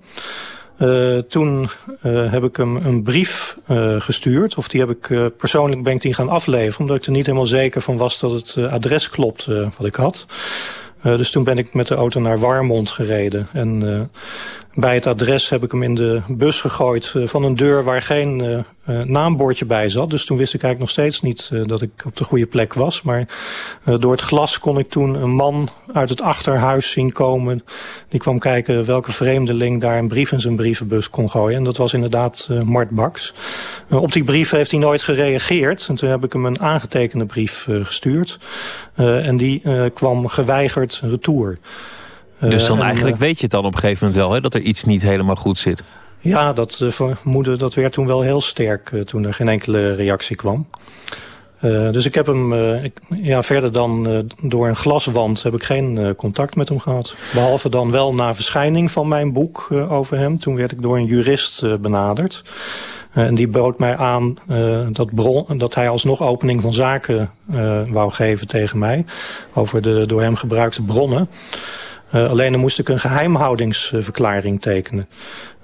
Toen heb ik hem een brief gestuurd. Of die heb ik persoonlijk ben ik die gaan afleveren. Omdat ik er niet helemaal zeker van was dat het adres klopt wat ik had. dus toen ben ik met de auto naar Warmond gereden. En bij het adres heb ik hem in de bus gegooid uh, van een deur waar geen uh, uh, naambordje bij zat. Dus toen wist ik eigenlijk nog steeds niet dat ik op de goede plek was. Maar door het glas kon ik toen een man uit het achterhuis zien komen. Die kwam kijken welke vreemdeling daar een brief in zijn brievenbus kon gooien. En dat was inderdaad Mart Baks. op die brief heeft hij nooit gereageerd. En toen heb ik hem een aangetekende brief gestuurd. en die kwam geweigerd retour. Dus dan en, eigenlijk weet je het dan op een gegeven moment wel... Hè, dat er iets niet helemaal goed zit. Ja, dat uh, vermoeden dat werd toen wel heel sterk... Uh, toen er geen enkele reactie kwam. Uh, dus ik heb hem, ik, ja, verder dan door een glaswand heb ik geen contact met hem gehad. Behalve dan wel na verschijning van mijn boek over hem. Toen werd ik door een jurist benaderd. en die bood mij aan dat, bron, dat hij alsnog opening van zaken wou geven tegen mij. Over de door hem gebruikte bronnen. Uh, alleen dan moest ik een geheimhoudingsverklaring tekenen.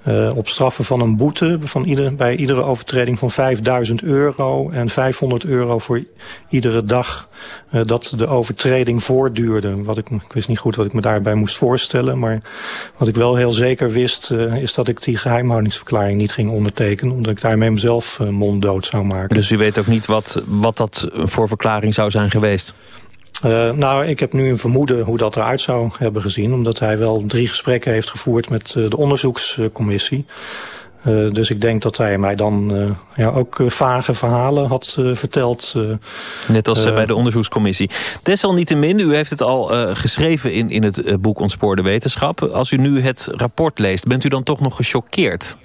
Uh, op straffen van een boete van bij iedere overtreding van 5000 euro... en 500 euro voor iedere dag uh, dat de overtreding voortduurde. Wat ik, ik wist niet goed wat ik me daarbij moest voorstellen... maar wat ik wel heel zeker wist... is dat ik die geheimhoudingsverklaring niet ging ondertekenen... omdat ik daarmee mezelf monddood zou maken. Dus u weet ook niet wat, wat dat voor verklaring zou zijn geweest? Uh, nou, ik heb nu een vermoeden hoe dat eruit zou hebben gezien. Omdat hij wel drie gesprekken heeft gevoerd met uh, de onderzoekscommissie. Uh, dus ik denk dat hij mij dan ja, ook vage verhalen had verteld. Net als bij de onderzoekscommissie. Desalniettemin, u heeft het al geschreven in, in het boek Ontspoorde Wetenschap. Als u nu het rapport leest, bent u dan toch nog gechoqueerd?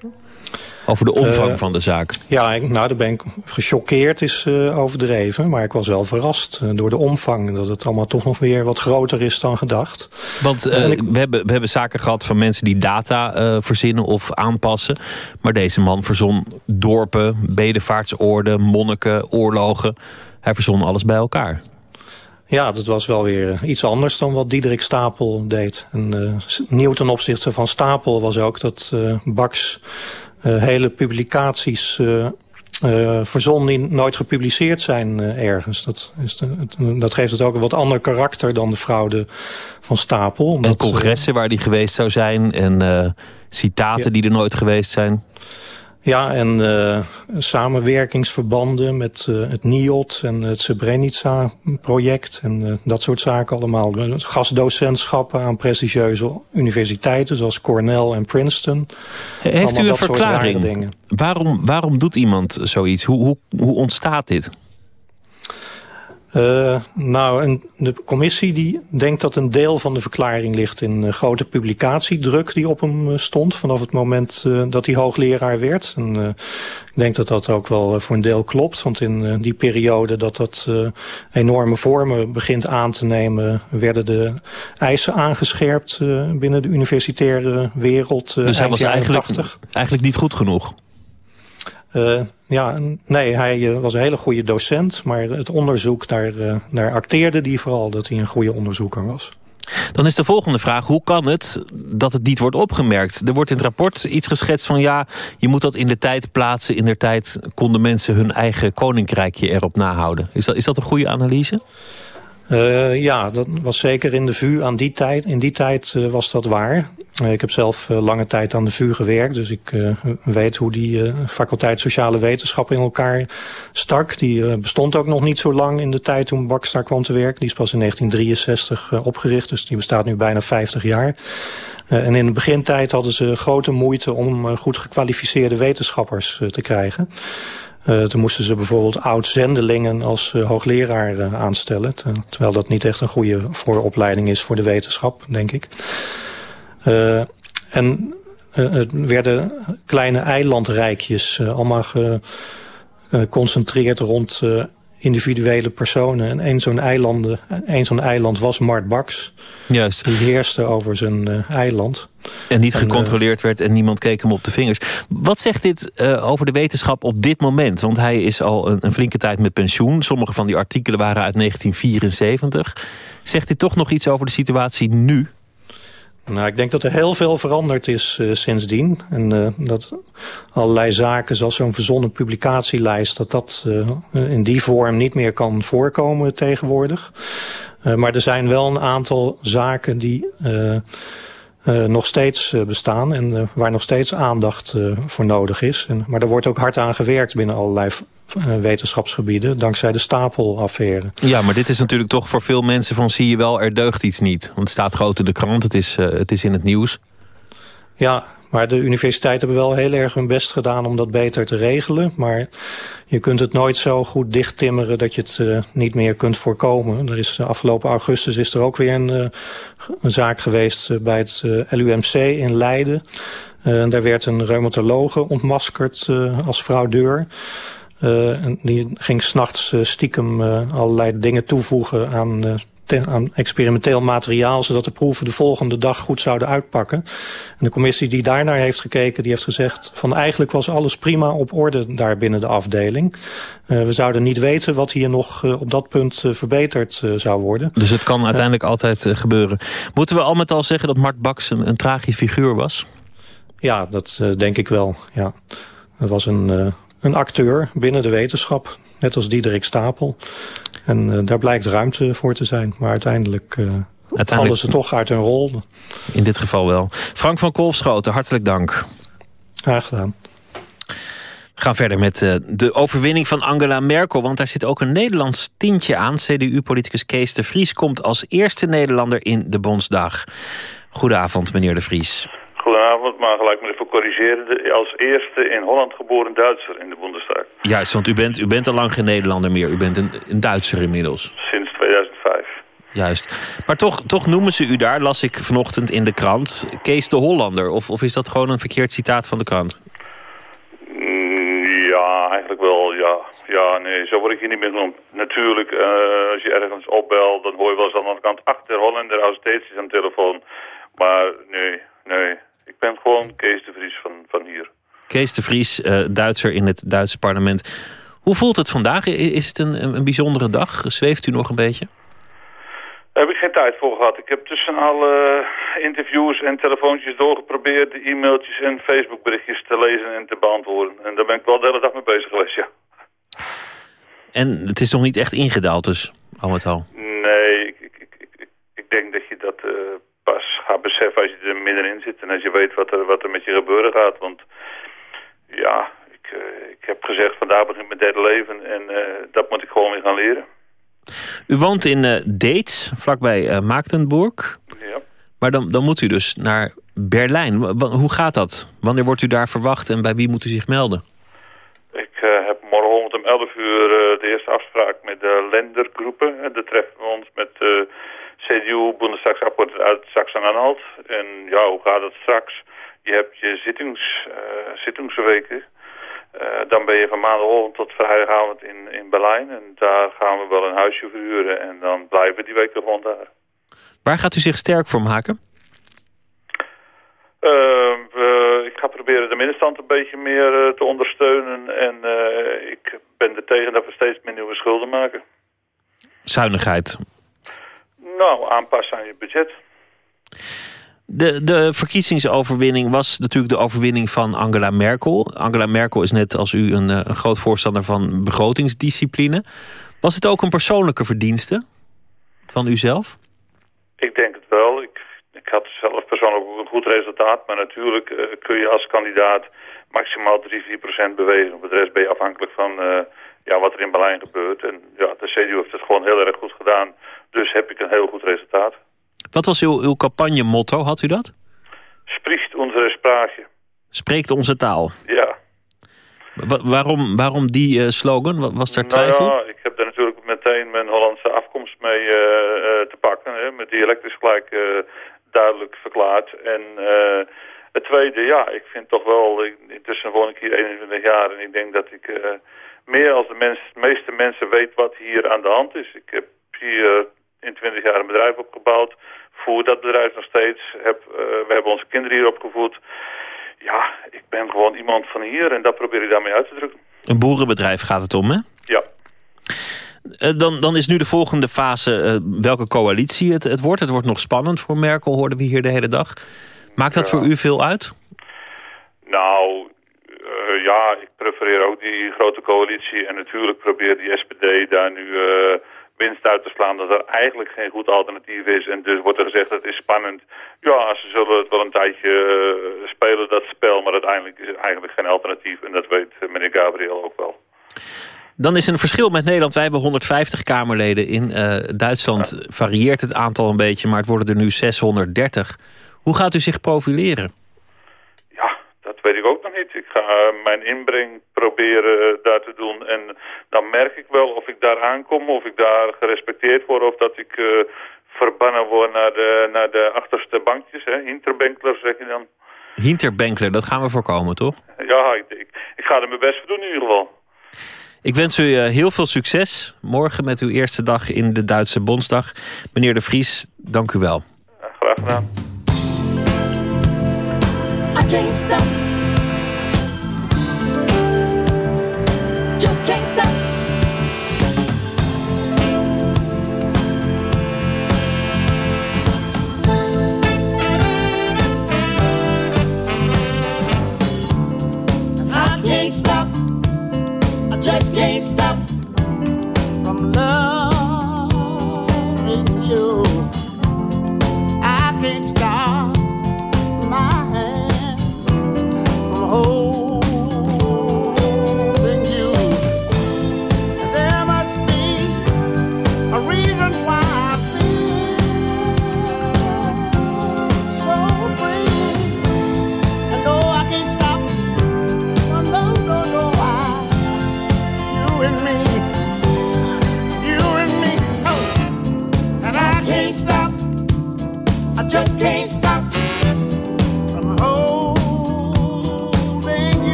Over de omvang uh, van de zaak. Ja, nou, daar ben ik gechoqueerd, is uh, overdreven. Maar ik was wel verrast uh, door de omvang. Dat het allemaal toch nog weer wat groter is dan gedacht. Want ik... we, hebben, we hebben zaken gehad van mensen die data verzinnen of aanpassen. Maar deze man verzon dorpen, bedevaartsoorden, monniken, oorlogen. Hij verzon alles bij elkaar. Ja, dat was wel weer iets anders dan wat Diederik Stapel deed. En nieuw ten opzichte van Stapel was ook dat Bax uh, hele publicaties uh, uh, verzon die nooit gepubliceerd zijn ergens. Dat, is de, het, dat geeft het ook een wat ander karakter dan de fraude van Stapel. Omdat, en congressen waar die geweest zou zijn en citaten ja. die er nooit geweest zijn. Ja, en uh, samenwerkingsverbanden met uh, het NIOT en het Srebrenica-project en uh, dat soort zaken allemaal. Gastdocentschappen aan prestigieuze universiteiten zoals Cornell en Princeton. Heeft u een verklaring? Waarom, waarom doet iemand zoiets? Hoe, hoe, hoe ontstaat dit? Uh, nou, en de commissie die denkt dat een deel van de verklaring ligt in uh, grote publicatiedruk die op hem uh, stond vanaf het moment dat hij hoogleraar werd. En, ik denk dat dat ook wel voor een deel klopt, want in die periode dat dat enorme vormen begint aan te nemen, werden de eisen aangescherpt binnen de universitaire wereld. dus hij was eigenlijk, eigenlijk niet goed genoeg? Uh, ja, nee, hij uh, was een hele goede docent. Maar het onderzoek, daar, uh, daar acteerde hij vooral dat hij een goede onderzoeker was. Dan is de volgende vraag, hoe kan het dat het niet wordt opgemerkt? Er wordt in het rapport iets geschetst van ja, je moet dat in de tijd plaatsen. In de tijd konden mensen hun eigen koninkrijkje erop nahouden. Is dat, is dat een goede analyse? Uh, ja, dat was zeker in de VU aan die tijd. In die tijd uh, was dat waar. Uh, ik heb zelf lange tijd aan de VU gewerkt. Dus ik weet hoe die faculteit Sociale Wetenschappen in elkaar stak. Die bestond ook nog niet zo lang in de tijd toen Baks daar kwam te werken. Die is pas in 1963 opgericht. Dus die bestaat nu bijna 50 jaar. en in de begintijd hadden ze grote moeite om goed gekwalificeerde wetenschappers te krijgen. Uh, toen moesten ze bijvoorbeeld oud-zendelingen als uh, hoogleraar uh, aanstellen. Terwijl dat niet echt een goede vooropleiding is voor de wetenschap, denk ik. en het werden kleine eilandrijkjes allemaal geconcentreerd rond individuele personen. En één zo'n eiland, zo'n eiland was Mart Baks. Juist. Die heerste over zijn uh, eiland. En niet gecontroleerd werd en niemand keek hem op de vingers. Wat zegt dit uh, over de wetenschap op dit moment? Want hij is al een, een, flinke tijd met pensioen. Sommige van die artikelen waren uit 1974. Zegt dit toch nog iets over de situatie nu? Nou, ik denk dat er heel veel veranderd is uh, sindsdien. En uh, dat allerlei zaken, zoals zo'n verzonnen publicatielijst... dat dat uh, in die vorm niet meer kan voorkomen tegenwoordig. maar er zijn wel een aantal zaken die nog steeds bestaan... en waar nog steeds aandacht voor nodig is. En, maar er wordt ook hard aan gewerkt binnen allerlei eh, wetenschapsgebieden... dankzij de stapelaffaire. Ja, maar dit is natuurlijk toch voor veel mensen van... zie je wel, er deugt iets niet. Want het staat groot in de krant, het is, uh, het is in het nieuws. Ja, maar de universiteiten hebben wel heel erg hun best gedaan... om dat beter te regelen. Maar je kunt het nooit zo goed dichttimmeren... dat je het uh, niet meer kunt voorkomen. Er is, afgelopen augustus is er ook weer een, een zaak geweest... bij het LUMC in Leiden... daar werd een reumatologe ontmaskerd als fraudeur. Uh, en die ging s'nachts uh, stiekem uh, allerlei dingen toevoegen aan, aan, experimenteel materiaal... zodat de proeven de volgende dag goed zouden uitpakken. En de commissie die daarnaar heeft gekeken, die heeft gezegd... van eigenlijk was alles prima op orde daar binnen de afdeling. we zouden niet weten wat hier nog op dat punt verbeterd zou worden. Dus het kan uiteindelijk altijd gebeuren. Moeten we al met al zeggen dat Mart Baks een, een tragisch figuur was? Ja, dat denk ik wel, ja. Het was een een acteur binnen de wetenschap, net als Diederik Stapel. En uh, daar blijkt ruimte voor te zijn. Maar uiteindelijk, uh, uiteindelijk vallen ze toch uit hun rol. In dit geval wel. Frank van Kolfschoten, hartelijk dank. Graag gedaan. We gaan verder met uh, de overwinning van Angela Merkel. Want daar zit ook een Nederlands tintje aan. CDU-politicus Kees de Vries komt als eerste Nederlander in de Bondsdag. Goedenavond, meneer de Vries. Maar gelijk me even corrigeren. Als eerste in Holland geboren Duitser in de Bundestag. Juist, want u bent, u bent al lang geen Nederlander meer. U bent een, een Duitser inmiddels. Sinds 2005. Juist. Maar toch, toch noemen ze u daar, las ik vanochtend in de krant, Kees de Hollander. Of, of is dat gewoon een verkeerd citaat van de krant? Mm, ja, eigenlijk wel, ja. Ja, nee, zo word ik hier niet meer genoemd. Natuurlijk, uh, als je ergens opbelt, dan hoor je wel eens aan de andere kant achter Hollander als steeds aan de telefoon. Maar nee, nee. Ik ben gewoon Kees de Vries van, van hier. Kees de Vries, uh, Duitser in het Duitse parlement. Hoe voelt het vandaag? Is het een, een bijzondere dag? Zweeft u nog een beetje? Daar heb ik geen tijd voor gehad. Ik heb tussen alle interviews en telefoontjes doorgeprobeerd... de e-mailtjes en Facebook-berichtjes te lezen en te beantwoorden. En daar ben ik wel de hele dag mee bezig geweest, ja. En het is nog niet echt ingedaald dus, al met al? Nee, ik, ik, ik, ik denk dat je dat... Uh, pas gaat beseffen als je er middenin zit en als je weet wat er, wat er met je gebeuren gaat. Want ja, ik, uh, ik heb gezegd vandaag begint mijn derde leven en uh, dat moet ik gewoon weer gaan leren. U woont in uh, Deets, vlakbij Maagdenburg. Ja. Maar dan, dan moet u dus naar Berlijn. W hoe gaat dat? Wanneer wordt u daar verwacht en bij wie moet u zich melden? Ik heb morgen om 11 uur de eerste afspraak met de lendergroepen. Daar treffen we ons met CDU Bundestagsabgeordnete uit Sachsen-Anhalt. En ja, hoe gaat het straks? Je hebt je zittings, uh, zittingsweken. Uh, dan ben je van maandagochtend tot vrijdagavond in, in Berlijn. En daar gaan we wel een huisje verhuren. En dan blijven we die weken gewoon daar. Waar gaat u zich sterk voor maken? Uh, we, ik ga proberen de middenstand een beetje meer te ondersteunen. En ik ben er tegen dat we steeds meer nieuwe schulden maken. Zuinigheid. Nou, aanpassen aan je budget. De, de verkiezingsoverwinning was natuurlijk de overwinning van Angela Merkel. Angela Merkel is net als u een, eh, een groot voorstander van begrotingsdiscipline. Was het ook een persoonlijke verdienste van uzelf? Ik denk het wel. Ik, ik had zelf persoonlijk ook een goed resultaat. Maar natuurlijk uh, kun je als kandidaat maximaal 3, 4 procent bewegen. Op de rest ben je afhankelijk van uh, ja, wat er in Berlijn gebeurt. En ja, de CDU heeft het gewoon heel erg goed gedaan. Dus heb ik een heel goed resultaat. Wat was uw, uw campagne-motto, had u dat? Spricht onze spraakje. Spreekt onze taal? Ja. waarom, waarom die uh, slogan? Was daar twijfel? Nou ja, ik heb daar natuurlijk meteen mijn Hollandse afkomst mee uh, uh, te pakken. Hè. Mijn dialect is gelijk duidelijk verklaard. En het tweede, ja, ik vind toch wel... Intussen woon ik hier 21 jaar en ik denk dat ik meer als de, mens, de meeste mensen weet wat hier aan de hand is. Ik heb hier in 20 jaar een bedrijf opgebouwd. Voer dat bedrijf nog steeds. Heb, uh, we hebben onze kinderen hier opgevoed. Ja, ik ben gewoon iemand van hier en dat probeer ik daarmee uit te drukken. Een boerenbedrijf gaat het om, hè? Ja. Eh, dan, dan is nu de volgende fase eh, welke coalitie het, het wordt. Het wordt nog spannend voor Merkel, hoorden we hier de hele dag. Maakt dat voor u veel uit? Nou, uh, ja, ik prefereer ook die grote coalitie. En natuurlijk probeert die SPD daar nu uh, winst uit te slaan... dat er eigenlijk geen goed alternatief is. En dus wordt er gezegd, dat het is spannend. Ja, ze zullen het wel een tijdje uh, spelen, dat spel... maar uiteindelijk is het eigenlijk geen alternatief. En dat weet meneer Gabriel ook wel. Dan is een verschil met Nederland. Wij hebben 150 Kamerleden. In uh, Duitsland ja. varieert het aantal een beetje... maar het worden er nu 630. Hoe gaat u zich profileren? Weet ik ook nog niet. Ik ga mijn inbreng proberen daar te doen. En dan merk ik wel of ik daar aankom... of ik daar gerespecteerd word... of dat ik verbannen word naar de, naar de achterste bankjes. Hè? Hinterbenkler, zeg je dan. Hinterbenkler, dat gaan we voorkomen, toch? Ja, ik, ik, ik ga er mijn best voor doen in ieder geval. Ik wens u heel veel succes morgen met uw eerste dag in de Duitse Bondsdag. Meneer De Vries, dank u wel. Graag gedaan.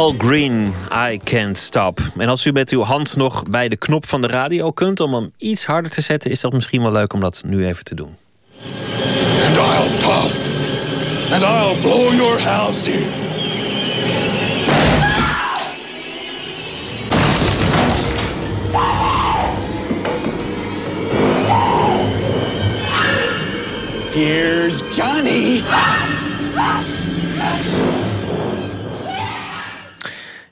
Al Green, I Can't Stop. En als u met uw hand nog bij de knop van de radio kunt... om hem iets harder te zetten... is dat misschien wel leuk om dat nu even te doen. And I'll pass and I'll blow your house in. Here's Johnny.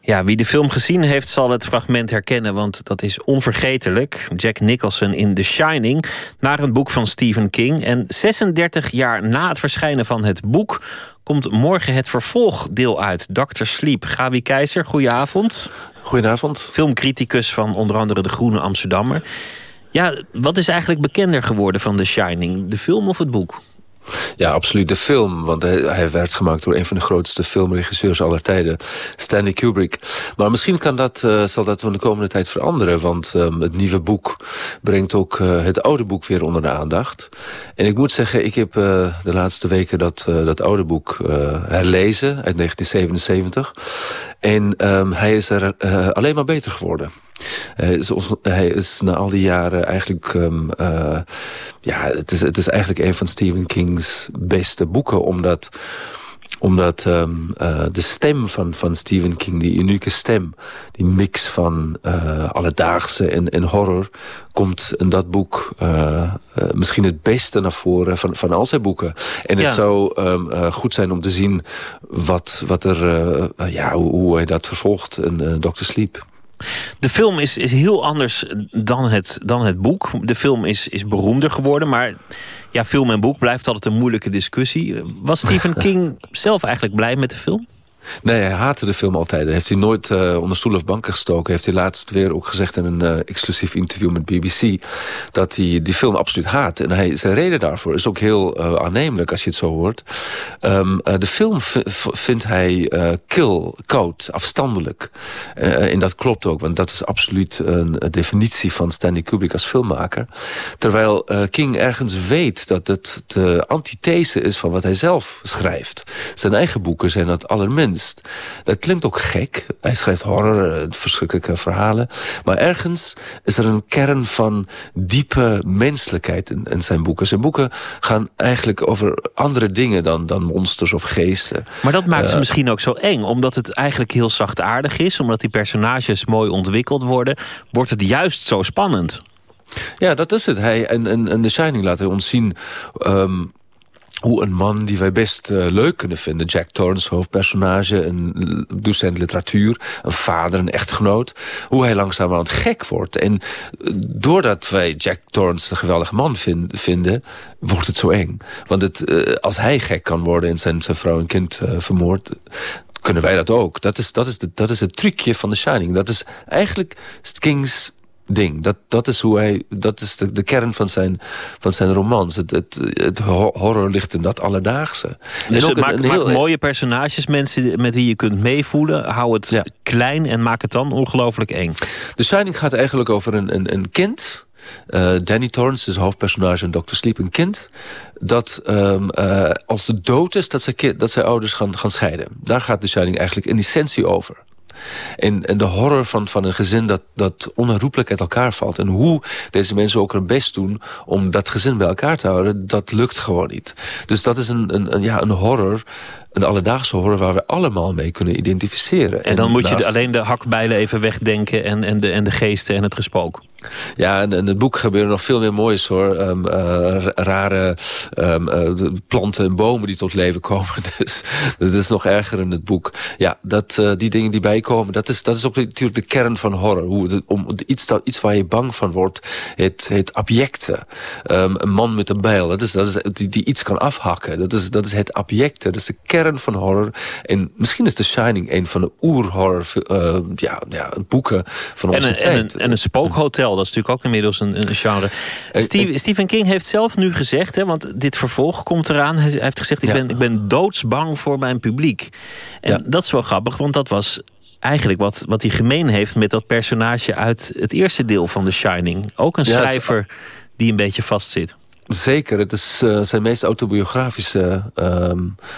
Ja, wie de film gezien heeft zal het fragment herkennen, want dat is onvergetelijk. Jack Nicholson in The Shining, naar een boek van Stephen King. En 36 jaar na het verschijnen van het boek komt morgen het vervolgdeel uit, Dr. Sleep. Gabi Keizer, goedenavond. Goedenavond. Filmcriticus van onder andere De Groene Amsterdammer. Ja, wat is eigenlijk bekender geworden van The Shining? De film of het boek? Ja, absoluut de film. Want hij, werd gemaakt door een van de grootste filmregisseurs aller tijden. Stanley Kubrick. Maar misschien kan dat, uh, zal dat van de komende tijd veranderen. Want um, het nieuwe boek brengt ook uh, het oude boek weer onder de aandacht. En ik moet zeggen, ik heb uh, de laatste weken dat, dat oude boek herlezen. Uit 1977. En um, hij is er alleen maar beter geworden. Hij is, is na al die jaren eigenlijk... Um, ja, het is, het is eigenlijk een van Stephen King's beste boeken. Omdat, omdat um, uh, de stem van, van Stephen King, die unieke stem... die mix van uh, alledaagse en, en horror... komt in dat boek uh, misschien het beste naar voren van, van al zijn boeken. En het zou um, goed zijn om te zien wat, wat er, ja, hoe, hoe hij dat vervolgt in Dr. Sleep. De film is, is heel anders dan het, dan het boek. De film is, is beroemder geworden, maar ja, film en boek blijft altijd een moeilijke discussie. Was Stephen King zelf eigenlijk blij met de film? Nee, hij haatte de film altijd. Dat heeft hij nooit uh, onder stoel of banken gestoken. Heeft hij laatst weer ook gezegd in een uh, exclusief interview met BBC... dat hij die film absoluut haat. En hij, zijn reden daarvoor is ook heel uh, aannemelijk als je het zo hoort. Um, de film vindt hij kill, koud, afstandelijk. en dat klopt ook, want dat is absoluut een definitie van Stanley Kubrick als filmmaker. Terwijl King ergens weet dat het de antithese is van wat hij zelf schrijft. Zijn eigen boeken zijn dat allerminst. Dat klinkt ook gek. Hij schrijft horror, verschrikkelijke verhalen. Maar ergens is er een kern van diepe menselijkheid in, in zijn boeken. Zijn boeken gaan eigenlijk over andere dingen dan, dan monsters of geesten. Maar dat maakt ze uh, misschien ook zo eng. Omdat het eigenlijk heel zachtaardig is. Omdat die personages mooi ontwikkeld worden. Wordt het juist zo spannend. Ja, dat is het. Hij, en, en, en The Shining laat hij ons zien... Um, hoe een man die wij best uh, leuk kunnen vinden... Jack Torrance, hoofdpersonage, een docent literatuur... een vader, een echtgenoot... hoe hij langzamerhand gek wordt. En doordat wij Jack Torrance een geweldige man vind, vinden... wordt het zo eng. Want het, uh, als hij gek kan worden en zijn, zijn vrouw en kind vermoord kunnen wij dat ook. Dat is, dat, is de, dat is het trucje van The Shining. Dat is eigenlijk King's ding. Dat, dat is, hoe hij, dat is de, de kern van zijn, van zijn romans. Het, het, het horror ligt in dat alledaagse. Dus en ook maak, een, een heel... maak mooie personages, mensen met wie je kunt meevoelen. Hou het ja. klein en maak het dan ongelooflijk eng. The Shining gaat eigenlijk over een, een, een kind... Uh, Danny Torrance is hoofdpersonage in Dr. Sleep, een kind... dat um, uh, als de dood is, dat zijn, dat zijn ouders gaan, gaan scheiden. Daar gaat The Shining eigenlijk in essentie over. En, en de horror van, van een gezin dat, dat onherroepelijk uit elkaar valt. En hoe deze mensen ook hun best doen om dat gezin bij elkaar te houden... dat lukt gewoon niet. Dus dat is een, een, een ja, een horror een alledaagse horror waar we allemaal mee kunnen identificeren. En dan en moet je alleen de hakbijlen even wegdenken en, en, de, en de geesten en het gespook. Ja, en in het boek gebeuren nog veel meer moois hoor. Um, uh, rare um, uh, planten en bomen die tot leven komen. Dus dat is nog erger in het boek. Ja, dat, uh, die dingen die bijkomen, dat is, dat is ook natuurlijk de kern van horror. Hoe om, iets, dat, iets waar je bang van wordt, het, het abjecte. Um, een man met een bijl, dat is, dat is, die, die iets kan afhakken. Dat is, dat is het abjecte, dat is de kern van horror. En misschien is The Shining een van de oerhorror ja, ja, boeken van onze en tijd. En een, en een spookhotel dat is natuurlijk ook inmiddels een, een genre. Steve, Stephen King heeft zelf nu gezegd, hè, want dit vervolg komt eraan. Hij heeft gezegd, ik, ja. ben, ik ben doodsbang voor mijn publiek. En ja. dat is wel grappig, want dat was eigenlijk wat, wat hij gemeen heeft met dat personage uit het eerste deel van The Shining. Ook een schrijver die een beetje vastzit. Zeker, het is uh, zijn meest autobiografische uh,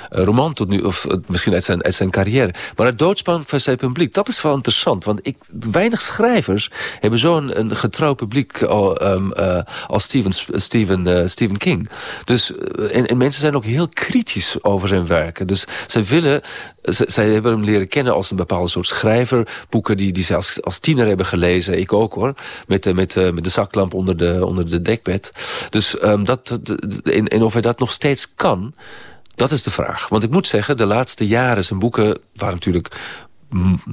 roman tot nu, of uh, misschien uit zijn, uit zijn carrière. Maar het doodspan van zijn publiek, dat is wel interessant. Want ik, weinig schrijvers hebben zo'n een getrouw publiek al, um, als Stephen, Stephen, Stephen King. Dus, en, en, mensen zijn ook heel kritisch over zijn werken. Dus zij willen, zij hebben hem leren kennen als een bepaalde soort schrijver. Boeken die, die ze als, als tiener hebben gelezen, ik ook hoor. Met, met, met de zaklamp onder de, onder de dekbed. Dus um, dat, en, of hij dat nog steeds kan, dat is de vraag. Want ik moet zeggen, de laatste jaren zijn boeken waren natuurlijk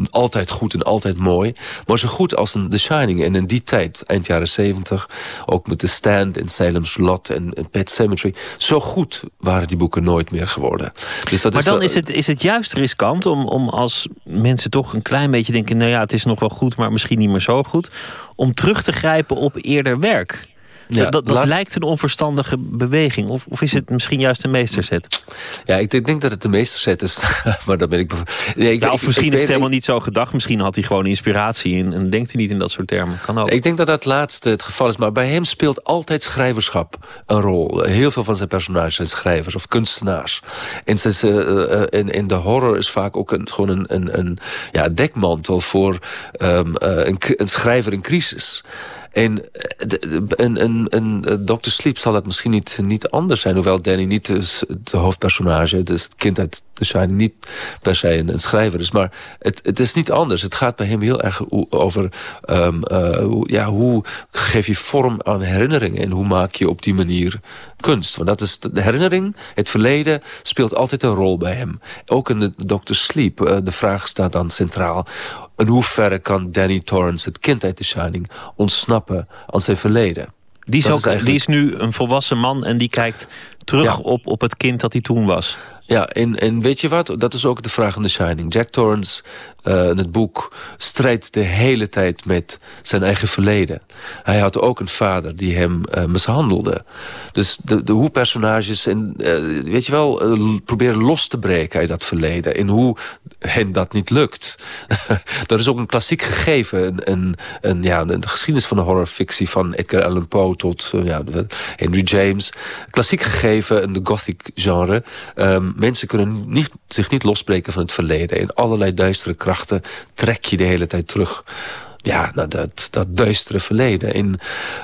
altijd goed en altijd mooi. Maar zo goed als een The Shining. En in die tijd, eind jaren zeventig... ook met The Stand en Salem's Lot en, en Pet Cemetery... zo goed waren die boeken nooit meer geworden. Dus dat maar dan is, het, is het juist riskant om, om als mensen toch een klein beetje denken... nou ja, het is nog wel goed, maar misschien niet meer zo goed... om terug te grijpen op eerder werk. Ja, dat, dat lijkt een onverstandige beweging. Of, of is het misschien juist een meesterzet? Ja, ik denk dat het een meesterzet is. maar dan ben ik... Nee, ik of misschien is het helemaal niet zo gedacht. Misschien had hij gewoon inspiratie en, en denkt hij niet in dat soort termen. Kan ook. Ik denk dat dat laatste het geval is. Maar bij hem speelt altijd schrijverschap een rol. Heel veel van zijn personages zijn schrijvers of kunstenaars. En, ze, uh, in, in de horror is vaak ook een, gewoon een, een, een ja, dekmantel voor um, een, een schrijver in crisis. En een, een, een, Dr. Sleep zal het misschien niet, niet anders zijn. Hoewel Danny niet de, de hoofdpersonage, dus het kind uit The niet per se een, schrijver is. Maar het, het is niet anders. Het gaat bij hem heel erg over uh, hoe, ja, hoe geef je vorm aan herinneringen. En hoe maak je op die manier kunst. Want dat is de herinnering, het verleden speelt altijd een rol bij hem. Ook in de Dr. Sleep, de vraag staat dan centraal in hoeverre kan Danny Torrance, het kind uit The Shining... ontsnappen aan zijn verleden? Die is, ook, is die is nu een volwassen man en die kijkt terug op, op het kind dat hij toen was. Ja, en, en weet je wat? Dat is ook de vraag in The Shining. Jack Torrance uh, in het boek strijdt de hele tijd met zijn eigen verleden. Hij had ook een vader die hem uh, mishandelde. Dus de, de hoe personages, en, uh, weet je wel, proberen los te breken uit dat verleden. En hoe hen dat niet lukt. dat is ook een klassiek gegeven. Een, een, een, ja, een geschiedenis van de horrorfictie van Edgar Allan Poe tot ja, Henry James. Klassiek gegeven in de gothic genre. Um, mensen kunnen niet, zich niet losbreken van het verleden. In allerlei duistere krachten trek je de hele tijd terug ja, naar dat, dat duistere verleden. En,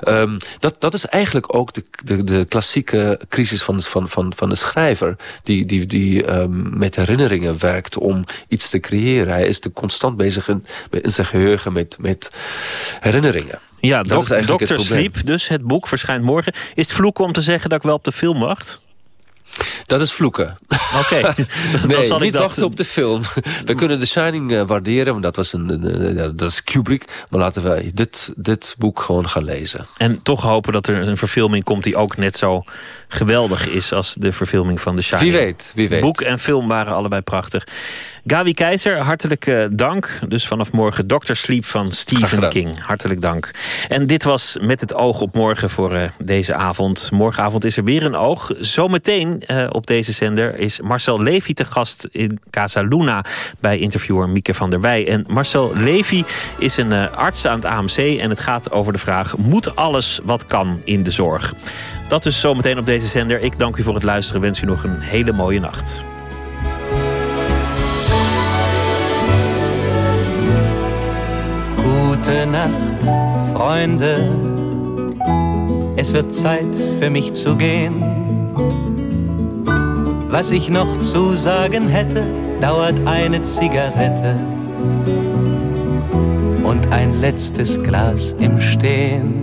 um, dat, dat is eigenlijk ook de, de, de klassieke crisis van, van, van, van de schrijver... die, die, die um, met herinneringen werkt om iets te creëren. Hij is de constant bezig in, in zijn geheugen met, met herinneringen. Ja, dat is Dr. Sleep, dus het boek verschijnt morgen. Is het vloek om te zeggen dat ik wel op de film wacht? Dat is vloeken. Oké, nee, zal niet wachten op de film. We kunnen The Shining uh, waarderen, want dat, was een, een, dat is Kubrick. Maar laten we dit, dit boek gewoon gaan lezen. En toch hopen dat er een verfilming komt die ook net zo geweldig is... als de verfilming van The Shining. Wie weet, wie weet. Boek en film waren allebei prachtig. Gavi Keizer, hartelijk uh, dank. Dus vanaf morgen Dr. Sleep van Stephen King. Hartelijk dank. En dit was Met het oog op morgen voor uh, deze avond. Morgenavond is er weer een oog. Zometeen uh, op deze zender is Marcel Levy te gast in Casa Luna... bij interviewer Mieke van der Wij. En Marcel Levy is een arts aan het AMC... en het gaat over de vraag... moet alles wat kan in de zorg? Dat dus zometeen op deze zender. Ik dank u voor het luisteren. Wens u nog een hele mooie nacht. Gute Nacht, Freunde. Es wird Zeit für mich zu gehen. Was ich noch zu sagen hätte, dauert eine Zigarette und ein letztes Glas im Stehen.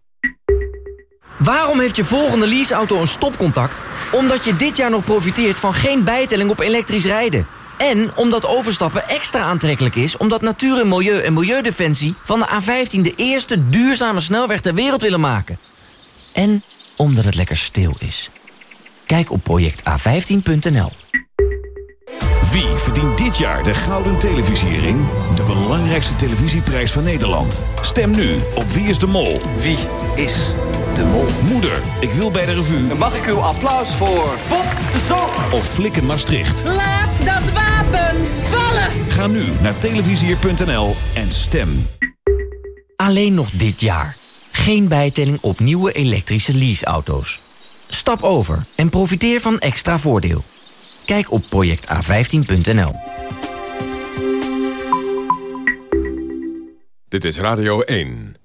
Waarom heeft je volgende leaseauto een stopcontact? Omdat je dit jaar nog profiteert van geen bijtelling op elektrisch rijden. En omdat overstappen extra aantrekkelijk is... omdat Natuur en Milieu en Milieudefensie van de A15... de eerste duurzame snelweg ter wereld willen maken. En omdat het lekker stil is. Kijk op projecta15.nl. Wie verdient dit jaar de Gouden Televisiering? De belangrijkste televisieprijs van Nederland. Stem nu op Wie is de Mol. Wie is de Mol? Moeder, ik wil bij de revue. Dan mag ik uw applaus voor Bob de Zon. Of Flikken Maastricht. Laat dat wapen vallen! Ga nu naar televisier.nl en stem. Alleen nog dit jaar. Geen bijtelling op nieuwe elektrische leaseauto's. Stap over en profiteer van extra voordeel. Kijk op projecta15.nl. Dit is Radio 1.